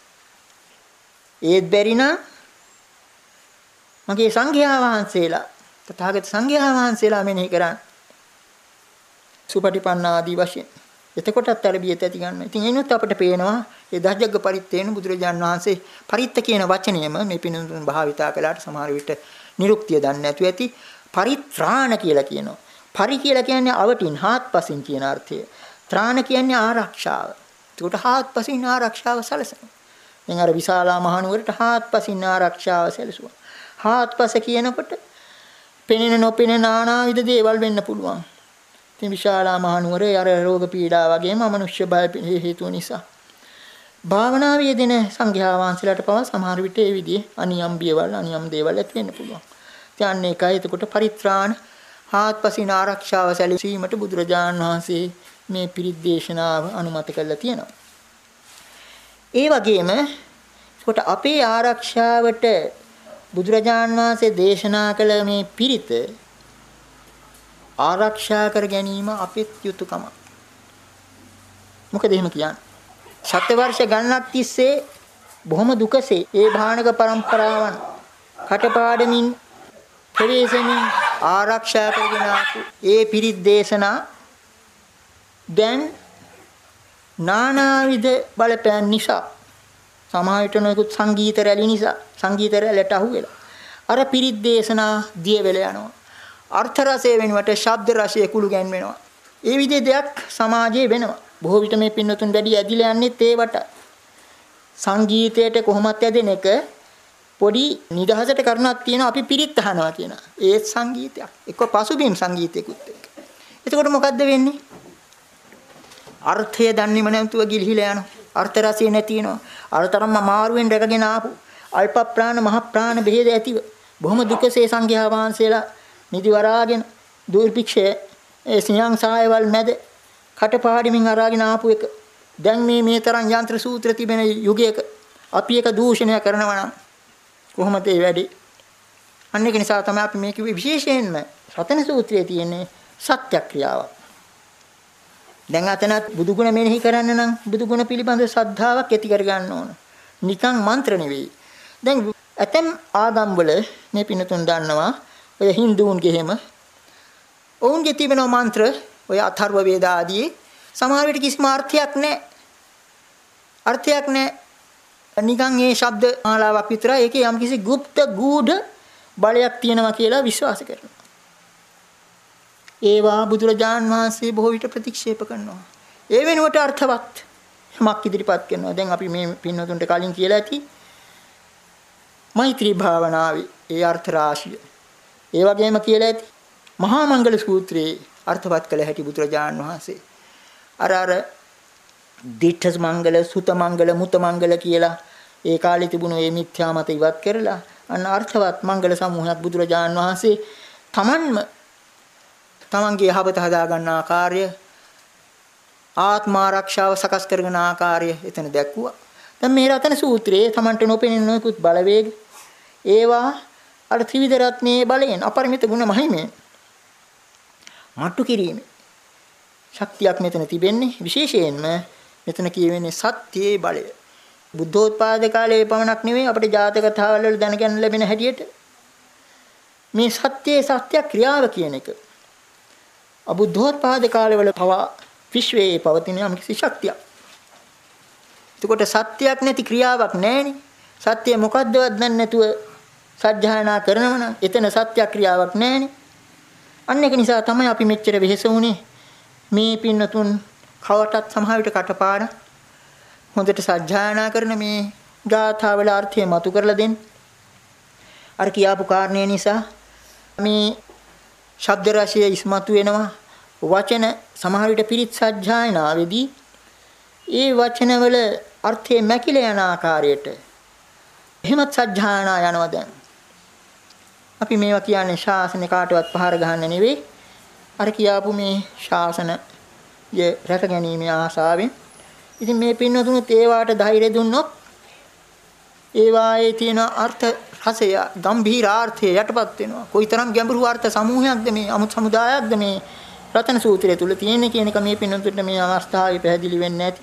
ඒත් බැරි නම් මගේ සංඝයා වහන්සේලා තථාගත සංඝයා වහන්සේලා මෙනෙහි කරන්න. සුපටිපන්න ආදී වශයෙන් එතකොටත් අර බියත ඇති ගන්න. ඉතින් එනොත් අපිට පේනවා ඒ දහජග්ග පරිත්තේන බුදුරජාන් වහන්සේ පරිත්ත කියන වචනයම මේ පිනුතුන් භාවිතා කළාට සමහර විට නිරුක්තිය දන්නේ නැතුව ඇති පරිත්‍රාණ කියලා කියනවා. පරි කියලා කියන්නේ අවටින් හාත්පසින් කියන අර්ථය. ත්‍රාණ කියන්නේ ආරක්ෂාව. ඒකට හාත්පසින් ආරක්ෂාව සැලසෙනවා. දැන් අර විශාලා මහනුවරට හාත්පසින් ආරක්ෂාව සැලසුවා. හාත්පස කියනකොට පෙනෙන නොපෙනෙන නානාවිද දේවල් වෙන්න පුළුවන්. ඉතින් විශාලා මහනුවරේ අර රෝග පීඩා වගේම අමනුෂ්‍ය බය හේතුව නිසා භාවනාවේ යෙදෙන සංඝයා වහන්සේලාට පවා සමහර විට ඒ විදිහේ අනියම් බියවල් අනියම් දේවල් ඇති වෙන්න පුළුවන්. ඉතින් ඒකයි එතකොට පරිත්‍රාණ හාත්පසින් ආරක්ෂාව සැලසීමට බුදුරජාණන් වහන්සේ මේ පිරිත් දේශනාව අනුමත කරලා තියෙනවා. ඒ වගේම එතකොට අපේ ආරක්ෂාවට බුදුරජාණන් වහන්සේ දේශනා කළ මේ පිරිත ආරක්ෂා කර ගැනීම අපේ යුතුයකම. මොකද එහෙම කියන්නේ? සත්‍ය වර්ෂ ගණනක් තිස්සේ බොහොම දුකසේ ඒ භාණක પરම්පරාවන් කටපාඩමින් ප්‍රවේශමින් ආරක්ෂා කරගෙන ආපු ඒ පිරිත් දේශනා දැන් නානාවිද බලපෑම් නිසා සමාහිත නොයෙකුත් සංගීත රැලි නිසා සංගීත රැල්ලට අහු වෙලා අර පිරිත් දේශනා දිය වෙලා යනවා අර්ථ රසය වෙනුවට ශබ්ද රසය කුළු ගැන්වෙනවා ඒ විදිහේ දෙයක් සමාජයේ වෙනවා බොහෝ විට මේ පින්නතුන් වැඩි ඇදිලා යන්නේත් ඒවට සංගීතයට කොහොමත් ඇදෙන එක පොඩි නිදහසට කරුණක් තියෙනවා අපි පිරිත් අහනවා කියන. ඒත් සංගීතයක්. එක්ක පසුබිම් සංගීතයකුත් එක්ක. එතකොට මොකද්ද වෙන්නේ? අර්ථය දන්නේම නැතුව ගිලිහිලා යනවා. අර්ථ රසය නැති වෙනවා. අරතරම්ම මාරුවෙන් රැකගෙන ආපු අල්ප ප්‍රාණ මහ ප්‍රාණ බෙහෙද ඇතිව බොහොම දුකසේ සංඝයා වහන්සේලා නිදි වරාගෙන දුර්භික්ෂය ඒ සියං සායවල් මැද කටපාඩමින් අරගෙන ආපු එක දැන් මේ මේ තරම් යන්ත්‍ර සූත්‍ර තිබෙන යුගයක අපි එක දූෂණය කරනවා නම් කොහොමද ඒ වැඩි අන්න ඒක නිසා තමයි අපි මේ කිව්වේ විශේෂයෙන්ම රතන සූත්‍රයේ තියෙන්නේ සත්‍යක්‍රියාව දැන් අතනත් බුදුගුණ මෙනෙහි කරන්න නම් බුදුගුණ පිළිබඳ ශ්‍රද්ධාවක් ඇති කර ගන්න ඕන නිකන් මන්ත්‍ර නෙවෙයි දැන් ඇතම් ආගම් වල මේ පිනතුන් දන්නවා ඔය හින්දුන්ගේ එහෙම ඔවුන්ගේ තිබෙන මන්ත්‍ර ඔය අථර්ව වේද ආදී සමහර විට කිසිම අර්ථයක් නැහැ. අර්ථයක් නැහැ. නිකන් ඒ ශබ්ද මාලාවක් විතරයි. ඒකේ යම්කිසි গুপ্ত ගූඪ බලයක් තියෙනවා කියලා විශ්වාස කරනවා. ඒවා බුදුරජාන් වහන්සේ බොහෝ විට ප්‍රතික්ෂේප කරනවා. ඒ වෙනුවට අර්ථවත් යමක් ඉදිරිපත් කරනවා. දැන් අපි මේ පින්වතුන්ට කලින් කියලා ඇති මෛත්‍රී භාවනාවේ ඒ අර්ථ රාශිය. ඒ වගේම කියලා ඇති මහා මංගල සූත්‍රයේ අර්ථවත් කළ හැටි බුදුරජාණන් වහන්සේ. අර අර දිඨ මංගල, සුත මංගල, මුත මංගල කියලා ඒ කාලේ තිබුණු මේ මිත්‍යා මත ඉවත් කරලා අන්න අර්ථවත් මංගල සමූහයක් බුදුරජාණන් වහන්සේ තමන්ම තමන්ගේ යහපත හදා ගන්න ආකාරය ආත්ම ආරක්ෂාව සකස් කරගෙන ආකාරය එතන දැක්වුවා. දැන් මේ රතන සූත්‍රයේ තමන්ට නොපෙනෙන නොයෙකුත් බලවේග ඒවා අර ත්‍රිවිධ රත්නයේ බලයෙන් අපරිමිත ගුණ මහිමේ මට්ටු කිරීමේ ශක්තියක් මෙතන තිබෙන්නේ විශේෂයෙන්ම මෙතන කියවෙන්නේ සත්‍යයේ බලය. බුද්ධෝත්පාද කාලයේ පමණක් නෙවෙයි අපේ ජාතක කතාවල වල දැනගන්න ලැබෙන හැටියට මේ සත්‍යයේ සත්‍ය ක්‍රියාව කියන එක අබුද්ධෝත්පාද කාලවල පවා විශ්වයේ පවතින යම් කිසි ශක්තියක්. එතකොට සත්‍යයක් නැති ක්‍රියාවක් නැහෙනි. සත්‍ය මොකද්දවත් දන්නේ නැතුව සත්‍යයනා කරනවනම් එතන සත්‍ය ක්‍රියාවක් නැහෙනි. අන්න ඒක නිසා තමයි අපි මෙච්චර වෙහෙස වුනේ. මේ පින්නතුන් කවටත් සමහර විට කටපාඩ හොඳට සජ්ජායනා කරන මේ ගාථාවල අර්ථය මතු කරලා දෙන්න. අර කියාපු කාරණේ නිසා මේ ශබ්ද රාශිය ඉස්මතු වෙනවා. වචන සමහර විට පිරිත් සජ්ජායනාවේදී ඒ වචනවල අර්ථය මැකිලා යන ආකාරයට එහෙමත් සජ්ජායනා යනවා දැන්. අපි මේවා කියන්නේ ශාසන කාටවත් පහර ගහන්න නෙවෙයි. අර කියාපු මේ ශාසන ය රැක ගැනීමේ ආසාවෙන්. ඉතින් මේ පින්නතුනුත් ඒවාට ධෛර්ය දුන්නොත් ඒවායේ තියෙන අර්ථ රසය ගම්භීරාර්ථය යටපත් වෙනවා. කොයිතරම් ගැඹුරු අර්ථ සමූහයක්ද මේ අමුත් සමුදායක්ද මේ රතන සූත්‍රය තුල තියෙන්නේ කියන එක මේ පින්නතුන්ට මේ අවස්ථාවේ පැහැදිලි වෙන්නේ නැති.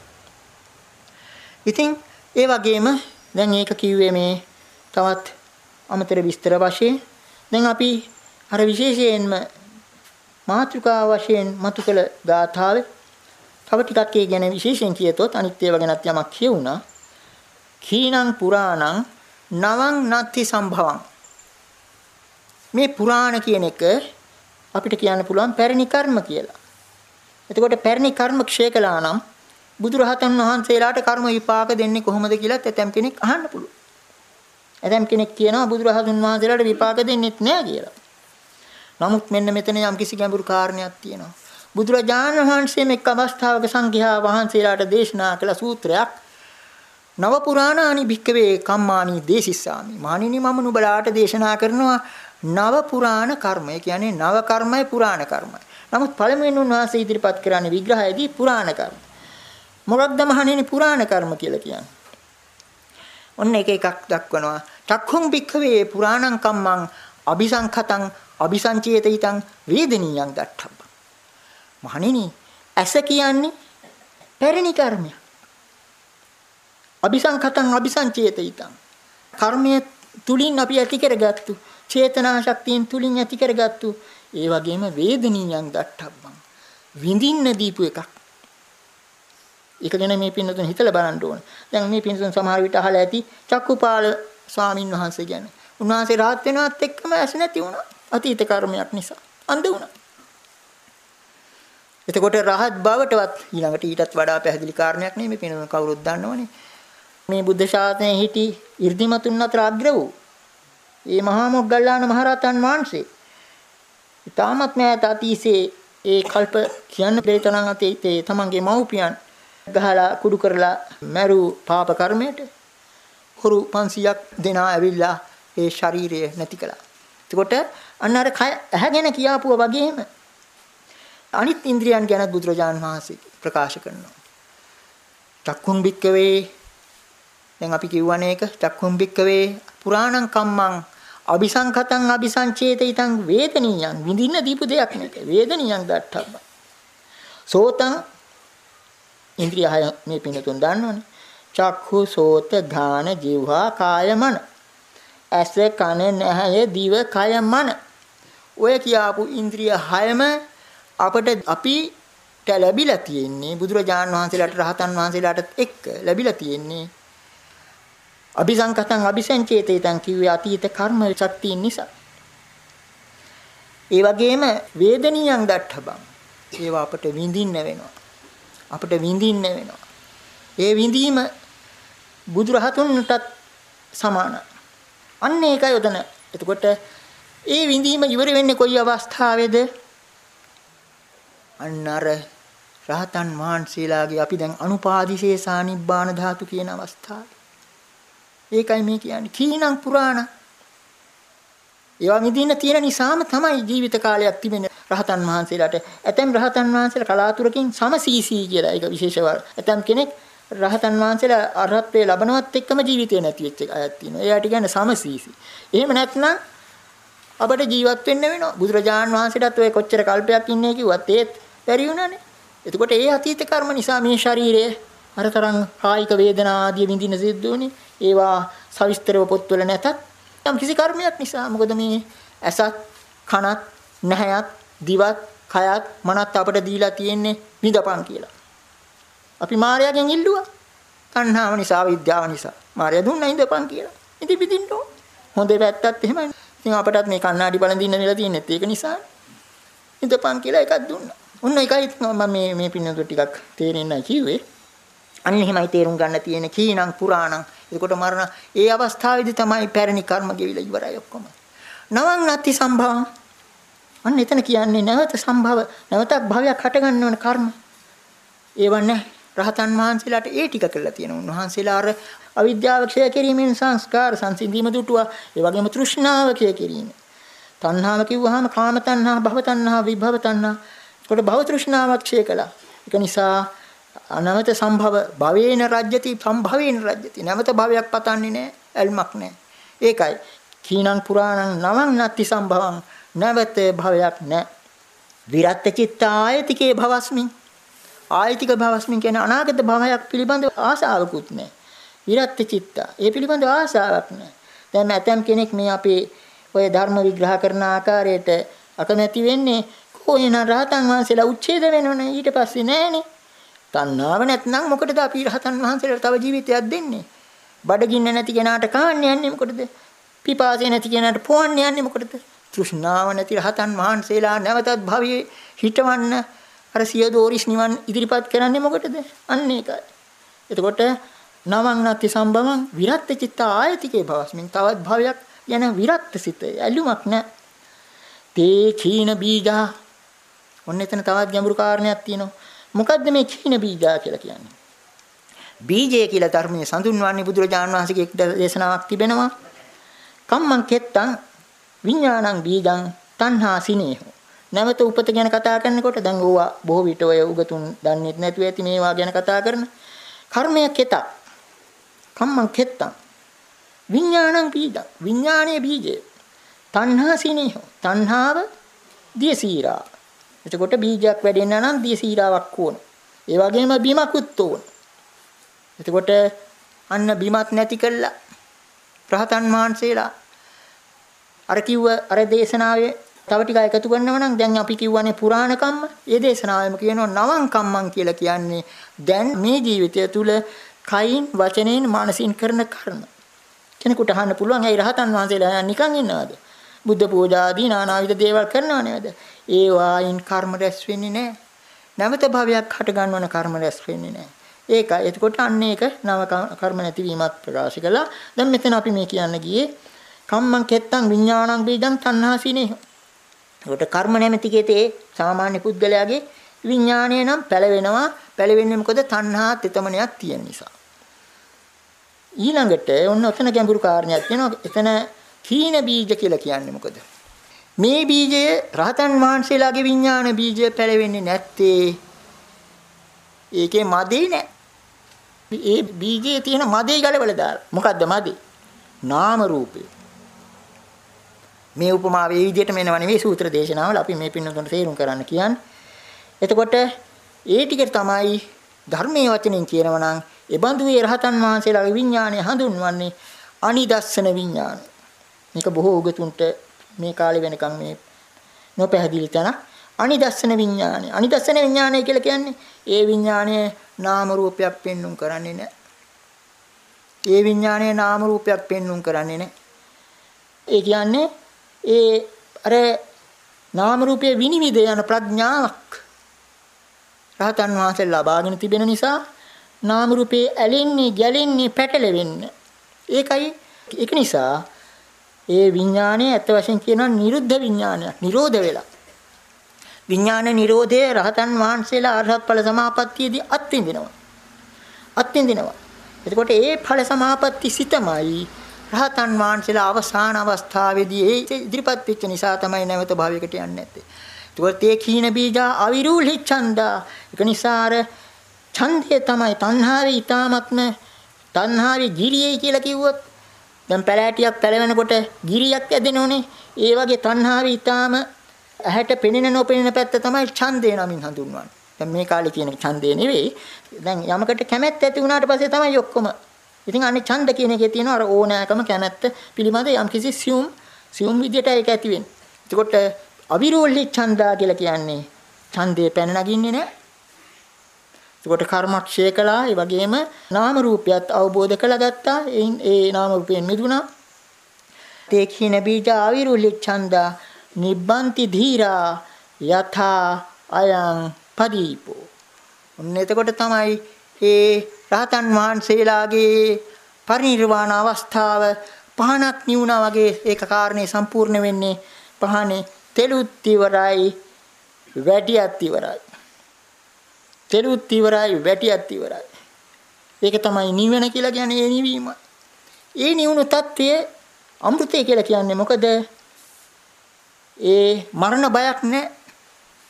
ඉතින් ඒ වගේම දැන් ඒක කිව්වේ මේ තවත් අමතර විස්තර වශයෙන් දැන් අපි අර විශේෂයෙන්ම මාතෘකා වශයෙන් මතු කළ ගාථාවේ තව ටිකක් ඒ ගැන විශේෂයෙන් කියතොත් අනිත් ඒවා ගැනත් යමක් කියුණා. කීනං පුරාණං නවං නත්ති සම්භවං මේ පුරාණ කියන එක අපිට කියන්න පුළුවන් පැරණි කර්ම කියලා. එතකොට පැරණි කර්ම ක්ෂය කළා නම් බුදුරහතන් වහන්සේලාට කර්ම විපාක දෙන්නේ කොහොමද කියලාත් ඇතම් කෙනෙක් අහන්න පුළුවන්. ඇතම් කෙනෙක් කියනවා බුදුරහතන් වහන්සේලාට විපාක දෙන්නෙත් නෑ කියලා. නමුත් මෙන්න මෙතන යම් කිසි ගැඹුරු කාරණයක් තියෙනවා. බුදුරජාණන් වහන්සේ මෙක් අවස්ථාවක සංඝයා වහන්සේලාට දේශනා කළ සූත්‍රයක් නව පුරාණානි භික්කවේ කම්මානි දේසිස්සාමි. මහණෙනි මම නුඹලාට දේශනා කරනවා නව පුරාණ කර්මය. කියන්නේ නව කර්මයි පුරාණ කර්මයි. නමුත් පළමුවෙන් උන්වහන්සේ ඉදිරිපත් කරන්නේ විග්‍රහයේදී පුරාණ කර්ම. මොකක්ද මහණෙනි පුරාණ කර්ම කියලා කියන්නේ? ඔන්න එක එකක් දක්වනවා. චක්ඛුං භික්ඛවේ පුරාණං කම්මං අபிසංඛතං අபிසංචේතිතං වේදනීයං දට්ඨබ්බ. මහණෙනි ඇස කියන්නේ පැරණි කර්මයක්. අபிසංඛතං අபிසංචේතිතං කර්මයේ තුලින් අපි ඇති කරගත්තු චේතනා ශක්තියෙන් තුලින් ඇති කරගත්තු ඒ වගේම වේදනීයන් දට්ඨබ්බං විඳින්න දීපු එකක්. ඒක ගැන මේ පින්නතුන් හිතලා බලන්න ඕන. දැන් මේ පින්නතුන් සමහර විට අහලා ඇති චක්කුපාල ස්වාමින් වහන්සේ ගැන. උන්වහන්සේ rahat වෙනවත් එක්කම ඇස් නැති වුණා. අතීත කර්මයක් නිසා. අන්ධ වුණා. එතකොට රහත් බවටවත් ඊළඟට ඊටත් වඩා පැහැදිලි කාරණයක් නෙමෙයි මේ පින්නතුන් කවුරුත් දන්නවනේ. මේ බුද්ධ ශාසනයේ හිටි 이르දිමතුන් අතර අග්‍ර වූ ඒ මහා මොග්ගල්ලාන මහරහතන් වහන්සේ ඊටමත් මෑත අතීසේ ඒ කල්ප කියන්න බැරි තරම් අතීතේ තමන්ගේ මව්පියන් ගහලා කුඩු කරලා මැරු පාප කර්මයට හොරු 500ක් දෙනා ඇවිල්ලා ඒ ශරීරය නැති කළා. එතකොට අන්න අර කය ඇහැගෙන කියාපුවා වගේම අනිත් ඉන්ද්‍රියන් ගැන බුදුරජාන් වහන්සේ ප්‍රකාශ කරනවා. චක්කුම් බික්කවේ දැන් අපි කියවනේ ඒක චක්කුම් බික්කවේ පුරාණං කම්මං අபிසංඛතං අபிසංචේතිතං වේදනීයං විඳින්න දීපු දෙයක් මේක. වේදනීයං දට්ඨබ්බ. සෝතං ඉන්ද්‍රිය හය මේ පිනතුන් දන්නවනේ. චක්ඛු සෝත ඝාන જીවහා කාය මන ඇස කන නැහැය දිව කය මන ඔය කියාපු ඉන්ද්‍රිය හයම අපට අපි ලැබිලා තියෙන්නේ බුදුරජාන් වහන්සේලාට රහතන් වහන්සේලාට එක්ක ලැබිලා තියෙන්නේ අபிසංකතං අபிසංචේතිතං කිව්වේ අතීත කර්ම ශක්තියින් නිසා. ඒ වගේම වේදනියන් දට්ඨබං. ඒවා අපට විඳින්න වෙනවා. අපට විඳින්න වෙනවා. ඒ විඳීම බුදුරහතුන්ටත් සමානයි. අන්න ඒකයි උදන. එතකොට ඒ විඳීම ඉවර වෙන්නේ කොයි අවස්ථාවේද? අන්න අර රහතන් වහන්සේලාගේ අපි දැන් අනුපාදිශේෂා නිබ්බාන ධාතු කියන අවස්ථාවේ ඒකයි මේ කියන්නේ. කීනම් පුරාණ. ඒවා මිදින්න තියෙන නිසාම තමයි ජීවිත කාලයක් තිබෙන රහතන් වහන්සේලාට. ඇතැම් රහතන් වහන්සේලා කලාතුරකින් සමසීසී කියලා ඒක විශේෂව. ඇතැම් කෙනෙක් රහතන් වහන්සේලා අරහත්ත්වයේ ලබනවත් එක්කම ජීවිතේ නැති වෙච්ච අයත් තියෙනවා. එයාට කියන්නේ සමසීසී. එහෙම නැත්නම් අපට ජීවත් වෙන්න වෙනවා. බුදුරජාන් වහන්සේටත් ඔය කොච්චර කල්පයක් ඉන්නේ කිව්වත් ඒත් බැරි වුණානේ. එතකොට ඒ අතීත කර්ම නිසා මේ ශරීරය අර තරම් කායික වේදනා ආදී විඳින සිද්ධ වුණේ. ඒවා සවිස්තරව පොත්වල නැතත් යම් කිසි කර්මයක් නිසා මොකද මේ ඇසත් කනත් නැහැයත් දිවත් කයත් මනත් අපට දීලා තියෙන්නේ විඳපන් කියලා. අපි මායාවෙන් ඉල්ලුවා. තණ්හාව නිසා විද්‍යාව නිසා. මායා දුන්නා ඉඳපන් කියලා. ඉතින් පිටින්න ඕන. හොඳේ පැත්තත් එහෙමයි. ඉතින් අපටත් මේ කණ්ණාඩි බලන් දින්න වෙලා තියෙනෙත් ඒක නිසා. ඉඳපන් කියලා එකක් දුන්නා. ඔන්න එකයි මම මේ මේ පින්නතු ටිකක් තේරෙන්නයි කිව්වේ. අන්න එහෙමයි තේරුම් ගන්න තියෙන කීනම් පුරාණං එතකොට මරණ ඒ අවස්ථාවේදී තමයි පැරණි කර්ම ගෙවිලා ඉවරයි ඔක්කොම. නවං නැති සම්භවං. අන්න එතන කියන්නේ නැවත සම්භව නැවතක් භවයක් හට ගන්න ඕන කර්ම. ඒව නැහැ. රහතන් වහන්සේලාට ඒ ටික කරලා තියෙනවා. උන්වහන්සේලා අර අවිද්‍යාව ක්ෂය කිරීමෙන් සංස්කාර සංසිඳීම දුටුවා. ඒ වගේම තෘෂ්ණාව ක්ෂය කිරීම. තණ්හාව කිව්වහම කාම තණ්හා, භව තණ්හා, විභව තණ්හා. ඒකට භව තෘෂ්ණාවක් ක්ෂය කළා. ඒක නිසා අනවත සම්භව භවේන රජ්‍යති සම්භවේන රජ්‍යති. නැවත භවයක් පතන්නේ නැහැ ඇල්මක් නැහැ ඒකයි. කීනං පුරාණං නවං නත්ති සම්භවං. නැවත භවයක් නැහැ විරත් චිත්ත ආයතිකේ භවස්මින්. ආයතික භවස්මින් කියන අනාගත භවයක් පිළිබඳ ආසාවකුත් නැහැ විරත් චිත්ත. ඒ පිළිබඳ ආසාවක් නැහැ දැන් ඇතම් කෙනෙක් මේ අපේ ඔය ධර්ම විග්‍රහ කරන ආකාරයට අකමැති වෙන්නේ කොහේන රහතන් වහන්සේලා උච්ඡේද වෙනවනේ. ඊට පස්සේ නෑනේ. තණ්හාව නැත්නම් මොකටද අපි රහතන් වහන්සේලාට තව ජීවිතයක් දෙන්නේ? බඩගින්න නැති කෙනාට කවන්න යන්නේ මොකටද? පිපාසය නැති කෙනාට පොවන්න යන්නේ මොකටද? තෘෂ්ණාව නැති රහතන් වහන්සේලා නැවතත් භවයේ හිටවන්න අර සිය දෝරිස් නිවන් ඉදිරිපත් කරන්නේ මොකටද? අන්න ඒකයි. එතකොට නවං නැති සම්බවං විරත් චිත්ත ආයතිකේ භවස්මින් තවත් භවයක් යන විරත් සිත ඇලුමක් නැ. තේ චීන බීජා ඔන්න එතන තවත් ගැඹුරු කාරණයක් තියෙනවා. මොකද්ද මේ චීන බීජා කියලා කියන්නේ? බීජය කියලා ධර්මයේ සඳුන්වන්නේ බුදුරජාණන් වහන්සේගේ දේශනාවක් තිබෙනවා. කම්මං කෙත්තං විඥානං බීජං තණ්හා සිනේහෝ. නැවත උපත ගැන කතා කරනකොට දැන් ඕවා බොහෝ විට ඔය උගතුන් දන්නේ නැතුව ඇති මේවා ගැන කතා කරන කර්මය කෙතක්. කම්මං කෙත්තං විඥානං බීජං විඥානයේ බීජය තණ්හා සිනේහෝ. තණ්හාව දියසීරා. එතකොට බීජයක් වැඩෙන්න නම් දියසීරාවක් ඕන. ඒ වගේම බිමකුත් ඕන. එතකොට අන්න බිමත් නැති කළා රහතන් වහන්සේලා අර කිව්ව අර දේශනාවේ තව ටිකක් එකතු කරනවා නම් දැන් අපි කියවනේ පුරාණ කම්ම. ඒ දේශනාවෙම කියනවා නවං කම්මං කියලා කියන්නේ දැන් මේ ජීවිතය තුල කයින් වචනෙන් මානසින් කරන කර්ම. කෙනෙකුට අහන්න පුළුවන් ඇයි රහතන් වහන්සේලා නිකන් ඉන්නවද? බුද්ධ පූජා ආදී නානාවිද දේවල් කරනව නේද? ඒ වායින් කර්ම රැස් වෙන්නේ නැහැ. නැවත භවයක් හට ගන්නවන කර්ම රැස් වෙන්නේ නැහැ. ඒකයි. එතකොට අන්න ඒක නව කර්ම නැතිවීමත් ප්‍රකාශ කළා. දැන් මෙතන අපි මේ කියන්න ගියේ කම්මං කෙත්තං විඥානං බීජං තණ්හාසිනේ. ඒකට කර්ම නැමැති කේතේ සාමාන්‍ය පුද්ගලයාගේ විඥාණය නම් පැලවෙනවා. පැලවෙන්නේ මොකද? තණ්හා තෙතමනයක් තියෙන නිසා. ඊළඟට ඔන්න ඔතන ගැඹුරු කාරණයක් තියෙනවා. එතන කීන බීජ කියලා කියන්නේ මොකද? මේ බීජය රහතන් වහන්සේලාගේ විඥාන බීජය පැලවෙන්නේ නැත්තේ ඒකේ මදේ නෑ. ඒ බීජයේ තියෙන මදේ ගලවලා දාලා. මොකද්ද මදේ? නාම රූපේ. මේ උපමාව ඒ විදිහට මෙනව නෙවෙයි සූත්‍ර දේශනාවල අපි මේ පින්නතුන්ට තේරුම් කරන්න කියන්නේ. එතකොට ඒ ටික තමයි ධර්මයේ වචනෙන් කියනවා නම් ඒ බඳු ඒ රහතන් වහන්සේලාගේ විඥානය හඳුන්වන්නේ අනිදස්සන විඥාන. මේක බොහෝ උගතුන්ට මේ කාලේ වෙනකන් මේ නොපැහැදිලි තැන අනිදස්සන විඥානය. අනිදස්සන විඥානය කියලා කියන්නේ ඒ විඥානය නාම රූපයක් පෙන්눔 කරන්නේ නැහැ. ඒ විඥානය නාම රූපයක් පෙන්눔 කරන්නේ නැහැ. ඒ කියන්නේ ඒ අර නාම රූපයේ විනිවිද යන ප්‍රඥාවක් රහතන් වහන්සේ ලබාගෙන තිබෙන නිසා නාම රූපේ ඇලෙන්නේ ගැලෙන්නේ පැටලෙන්නේ ඒකයි ඒක නිසා ඒ විඥානය ඇත්ත වශයෙන් කියනවා නිරුද්ධ විඥානයක් නිරෝධ වෙලා විඥාන නිරෝධය රහතන් වහන්සේලා අරහත් ඵල සමාපත්තියේදී අත්විඳිනවා අත්විඳිනවා එතකොට ඒ ඵල සමාපatti සිතමයි රහතන් වහන්සේලා අවසාන අවස්ථාවේදී ඒ ඉදිරිපත් වෙච්ච නිසා තමයි නැවත භාවයකට යන්නේ නැත්තේ. ඒකත් ඒ කීන බීජා අවිරූලි ඡන්දා. ඒක නිසා අර ඡන්දය තමයි තණ්හාවේ ඊ타මත්ම තණ්හාවේ ගිරියයි කියලා කිව්වොත් දැන් පැලෑටියක් පැලවෙනකොට ගිරියක් ඇදෙනෝනේ. ඒ වගේ තණ්හාවේ ඊ타ම ඇහැට පෙනෙන නොපෙනෙන පැත්ත තමයි ඡන්දේ නමින් හඳුන්වන්නේ. දැන් මේ කාලේ කියන ඡන්දේ නෙවෙයි. දැන් යමකට කැමැත්ත ඇති වුණාට පස්සේ තමයි ඔක්කොම ඉතින් අනේ ඡන්ද කියන එකේ තියෙන අර ඕනෑකම කැමැත්ත පිළිබඳ යම්කිසි සියුම් සියුම් විදියට ඒක ඇති වෙන්නේ. එතකොට අවිරෝල්ලි ඡන්දා කියලා කියන්නේ ඡන්දේ පැන නගින්නේ නැහැ. එතකොට කර්මක්ෂය කළා ඒ වගේම නාම රූපයත් අවබෝධ කරගත්තා. එයින් ඒ නාම රූපයෙන් මිදුණා. තේඛින බීජ අවිරෝල්ලි ඡන්දා නිබ්බන්ති ධීරා යථා අයං පදීපෝ. ඔන්න එතකොට තමයි ඒ රහතන් වහන්සේලාගේ පරිනිර්වාණ අවස්ථාව පහනක් නිවුණා වගේ ඒක කාරණේ සම්පූර්ණ වෙන්නේ පහනේ තෙලුත් ඉවරයි වැටියත් ඉවරයි තෙලුත් ඉවරයි වැටියත් ඉවරයි ඒක තමයි නිවන කියලා කියන්නේ ඒ නිවීම ඒ නිවුණු தත්ත්වය අමෘතය කියලා කියන්නේ මොකද ඒ මරණ බයක් නැහැ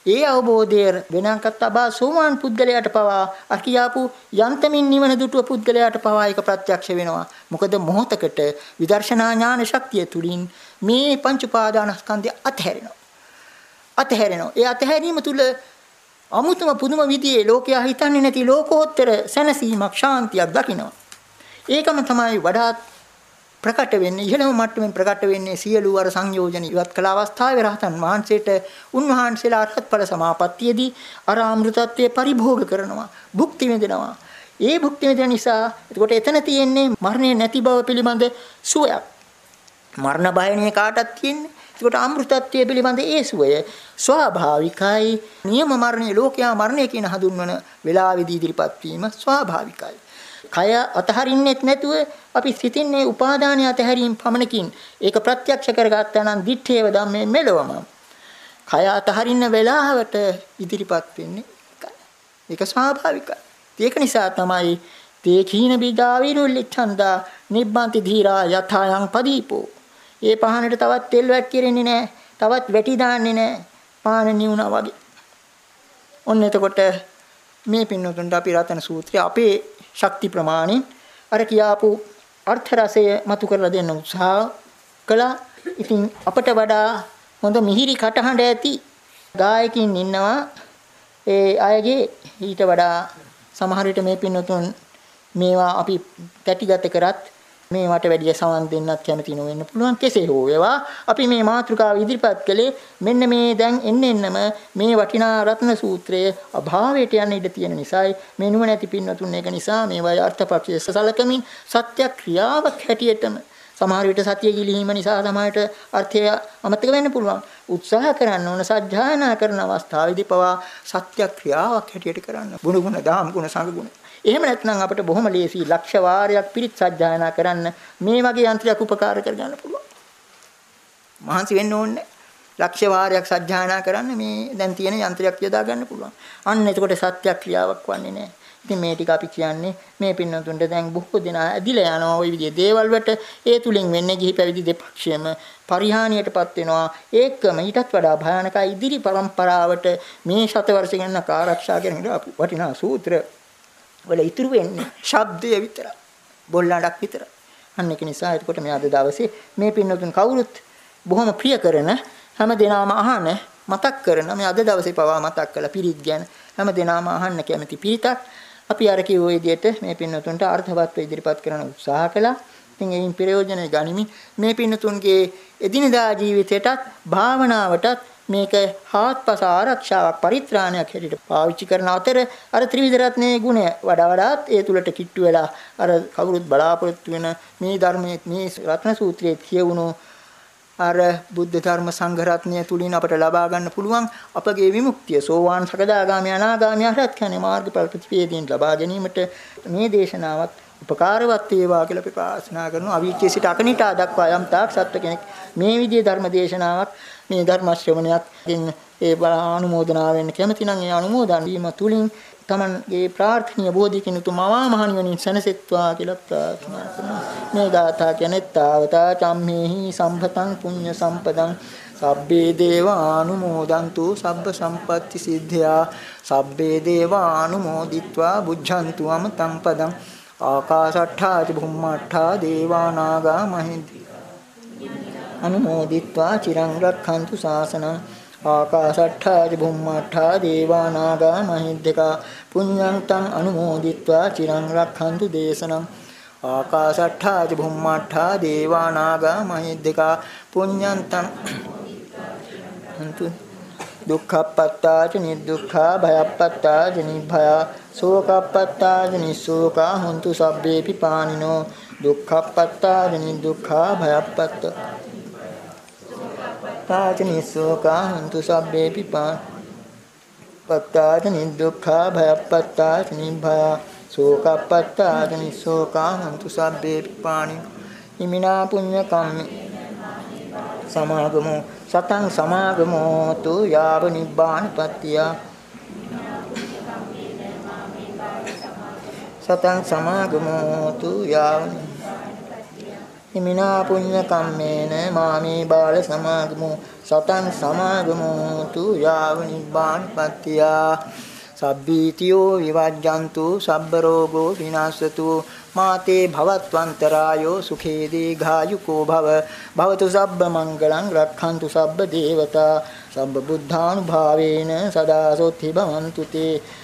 ඒ අවබෝධය වෙනංකත් අබා සෝවාන් පුද්ගලයාට පවා අකියාපු යන්තමින් නිවන දුටුව පුද්ගලයාට පවා ඒක ප්‍රත්‍යක්ෂ වෙනවා. මොකද මොහතකට විදර්ශනා ඥාන ශක්තිය තුලින් මේ පංච උපාදානස්කන්ධය අතහැරෙනවා. අතහැරෙනවා. ඒ අතහැරීම තුල අමුතුම පුදුම විදිහේ ලෝකයා හිතන්නේ නැති ලෝකෝත්තර සැනසීමක් ශාන්තියක් දකිනවා. ඒකම තමයි වඩාත් ප්‍රකට වෙන්නේ. ඉහළම මට්ටමින් ප්‍රකට වෙන්නේ සියලු අර සංයෝජන ඉවත් කළ අවස්ථාවේ රහතන් වහන්සේට. උන්වහන්සේලා අරහත් ඵල සමාපත්තියේදී අර අමෘතත්වයේ පරිභෝග කරනවා භුක්ති විඳිනවා. ඒ භුක්ති විඳින නිසා එතකොට එතන තියෙන්නේ මරණය නැති බව පිළිබඳ සුවයක්. මරණ බයනේ කාටත් තියෙන්නේ. ඒකට අමෘතත්වයේ පිළිබඳ ඒ සුවය ස්වාභාවිකයි. නියම මරණය ලෝකයා මරණය කියන හඳුන්වන වේලාවේදී ඉදිරිපත් වීම ස්වාභාවිකයි. කය අතහරින්නෙත් නැතුව අපි සිතින්නේ උපාදානය අතහැරීම පමණකින් ඒක ප්‍රත්‍යක්ෂ කරගත්තා නම් දිත්තේව ධම්මේ මෙලොවම කය අතහරින්න වෙලාවට ඉදිරිපත් වෙන්නේ ඒක ස්වාභාවිකයි. ඒක නිසා තමයි තේ කීන බීජා විරුල්ලිච්ඡන්දා නිබ්බන්ති ධීරා යථායන් පදීපෝ. ඒ පහනට තවත් තෙල් වැක් කිරෙන්නේ නැහැ. තවත් වැටි දාන්නේ නැහැ. පාන නිවුණා වගේ. ඔන්න එතකොට මේ පින්නතුන්ට අපි රතන සූත්‍රය අපේ ශක්ති ප්‍රමාණෙන් අර කියාපු අර්ථ රසය මතු කරලා දෙන්න උත්සාහ කළා. ඉතින් අපට වඩා හොඳ මිහිරි කටහඬ ඇති ගායකින් ඉන්නවා. ඒ අයගේ ඊට වඩා සමහර විට මේ පින්නතුන් මේවා අපි කැටිගත කරත් මේවට වැඩිය සවන් දෙන්නත් කැමති නොවෙන්න පුළුවන් කෙසේ හෝ වේවා අපි මේ මාතෘකාව ඉදිරිපත් කළේ මෙන්න මේ දැන් එන්න එන්නම මේ වටිනා රත්න සූත්‍රයේ අභාවයට යන ඉඩ තියෙන නිසායි මේ නුවණැති පින්නතුන් ඒක නිසා මේවා අර්ථපක්ෂයේ සලකමින් සත්‍ය ක්‍රියාවක් හැටියටම සමහර විට සතිය ගිලිහීම නිසා සමහරට අර්ථය අමතක වෙන්න පුළුවන්. උත්සාහ කරන්න ඕන සත්‍යයනා කරන අවස්ථාවේදී පවා සත්‍ය ක්‍රියාවක් හැටියට කරන්න. ගුණ ගුණ දාම් ගුණ සංග ගුණ. එහෙම නැත්නම් අපිට බොහොම ලේසි ලක්ෂ වාරයක් පිරිත් සජ්ජායනා කරන්න මේ වගේ යන්ත්‍රයක් උපකාර කරගන්න පුළුවන්. මහන්සි වෙන්න ඕනේ. ලක්ෂ වාරයක් සජ්ජායනා කරන්න මේ දැන් තියෙන යන්ත්‍රයක් යොදා ගන්න පුළුවන්. අන්න එතකොට සත්‍ය ක්‍රියාවක් වන්නේ නැහැ. ඉතින් මේ ටික අපි කියන්නේ මේ පින්නතුන්ට දැන් බොහෝ දෙනා ඇදිලා යනවා ওই විදිහේ දේවල් වලට ඒ තුලින් වෙන්නේ ගිහි පැවිදි දෙපක්ෂයම පරිහානියටපත් වෙනවා ඒකම ඊටත් වඩා භයානකයි ඉදිරි પરම්පරාවට මේ ශතවර්ෂ ගණනක ආරක්ෂා කරගෙන අපි වටිනා සූත්‍ර වල ඉතුරු වෙන්නේ. ශබ්දය විතරයි. බොල්ලාඩක් විතරයි. අන්න ඒක නිසා එතකොට මේ අද දවසේ මේ පින්නතුන් කවුරුත් බොහොම ප්‍රිය කරන හැම දිනම අහන මතක් කරන මේ අද දවසේ පවා මතක් කළ පිරිත් ගැන හැම දිනම අහන්න කැමති පිරිතක්. අපි අර කිව්ව විදිහට මේ පින්නතුන්ට අර්ථවත්ව ඉදිරිපත් කරන උත්සාහ කළා. ඉතින් ඒයින් ප්‍රයෝජන ගනිමින් මේ පින්නතුන්ගේ එදිනදා ජීවිතයටත් භාවනාවටත් මේක හාත්පස ආරක්ෂාවක් පරිත්‍රාණයක් හැටියට පාවිච්චි කරන අතර අර ත්‍රිවිධ රත්නයේ ගුණය වඩා වඩාත් ඒ තුලට කිට්ටු වෙලා අර කවුරුත් බලාපොරොත්තු වෙන මේ ධර්මයේ මේ රත්න සූත්‍රයේ කියවුණු අර බුද්ධ ධර්ම සංඝ රත්නය තුලින් අපට ලබා ගන්න පුළුවන් අපගේ විමුක්තිය සෝවාන් සකදාගාමී අනාගාමී අරහත් කියන මාර්ගඵල ප්‍රතිපේදීන් ලබා ගැනීමට මේ දේශනාවත් උපකාරවත් වේවා කියලා අපි ප්‍රාර්ථනා කරනවා. අවීචයේ සිට අකනිටා දක්වා යම් තාක් සත්ව කෙනෙක් මේ විදිහේ ධර්ම දේශනාවක් මේ ධර්ම ශ්‍රවණයක් ඒ අනුමෝදනා වෙන්න කැමති නම් ඒ අනුමෝදන් වීම තුලින් තමන්ගේ ප්‍රාර්ථනීය බෝධිකින් උතුමවා මහණිවනින් සැනසෙත්වා කියලා ප්‍රාර්ථනා කරනවා. මේ ගාථා කියන්නේ තාවතා චම්මේහි සම්පතං පුඤ්ඤ සම්පදං. සබ්බේ දේවානුමෝදන්තු සබ්බ සම්පatti සිද්ධා. සබ්බේ දේවානුමෝදිත්වා බුද්ධන්තු අමතං පදං. ආකාශට්ඨා ච බුම්මට්ඨා දේවානාගා මහින්ති අනුමෝදිත්වා චිරං රක්ඛන්තු ශාසනං ආකාශට්ඨා චුම්මට්ඨා දේවානාගා මහිද්දකා පුඤ්ඤන්තං අනුමෝදිත්වා චිරං රක්ඛන්තු දේශනං ආකාශට්ඨා චුම්මට්ඨා දේවානාගා මහිද්දකා පුඤ්ඤන්තං අන්තු දුක්ඛප්පත්තා ච නිදුක්ඛා භයප්පත්තා ච නිභයා සෝකප්පත්තා ච නිසෝකා හොන්තු සබ්බේපි පානිනෝ. දුක්ඛප්පත්තා ච නිදුක්ඛා භයප්පත්තා. පත්තාච නිස්සෝකා හන්තු සබ්බේ පිපා පත්තාච නිදුක්ඛා භයප්පත්තාච නිභයා සෝකප්පත්තාච නිස්සෝකා හන්තු සබ්බේ පිපාණි හිමිනා පුඤ්ඤ කම්මි. සමාගමෝ සතං සමාගමෝ තු යාව නිබ්බානපත්තිය සතං සමාගමෝ තු යාව හිමිනා පුඤ්ඤ කම්මේන මාමේ බාල සමාගමෝ. සතං සමාගමෝ තු යාව නිබ්බානපත්තිය සබ්බීතියෝ විවජ්ජන්තු සබ්බ රෝගෝ විනාශතු. මාතේ භවත්වන්තරායෝ සුඛේ දීඝායුකෝ භව. භවතු සබ්බ මංගලං රක්ඛන්තු සබ්බ දේවතා. සබ්බ බුද්ධානුභාවේන සදා සොත්ති භවන්තු තේ.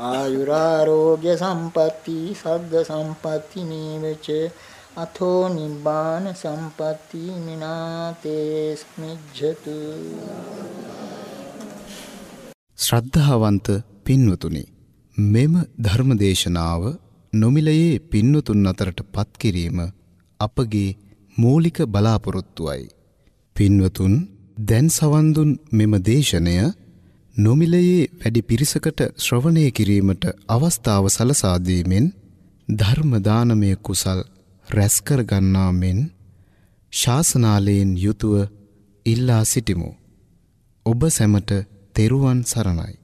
ආයුරාරෝග්‍ය සම්පatti සග්ග සම්පatti නීවච අතෝ නිබ්බාන සම්පatti මිනාතේ ස්මිජ්ජතු ශ්‍රද්ධාවන්ත පින්වතුනි මෙම ධර්මදේශනාව නොමිලයේ පින්වතුන් අතරට පත් කිරීම අපගේ මූලික බලාපොරොත්තුවයි. පින්වතුන් දැන් සවන්දුන් මෙම දේශනය නොමිලයේ වැඩි පිරිසකට ශ්‍රවණය කිරීමට අවස්ථාව සලසාදීමෙන් ධර්මදානමය කුසල් රැස්කර ගන්නා මෙන් ශාසනාලයෙන් යුතුව ඉල්ලා සිටිමු. ඔබ සැමට තෙරුවන් සරණයි.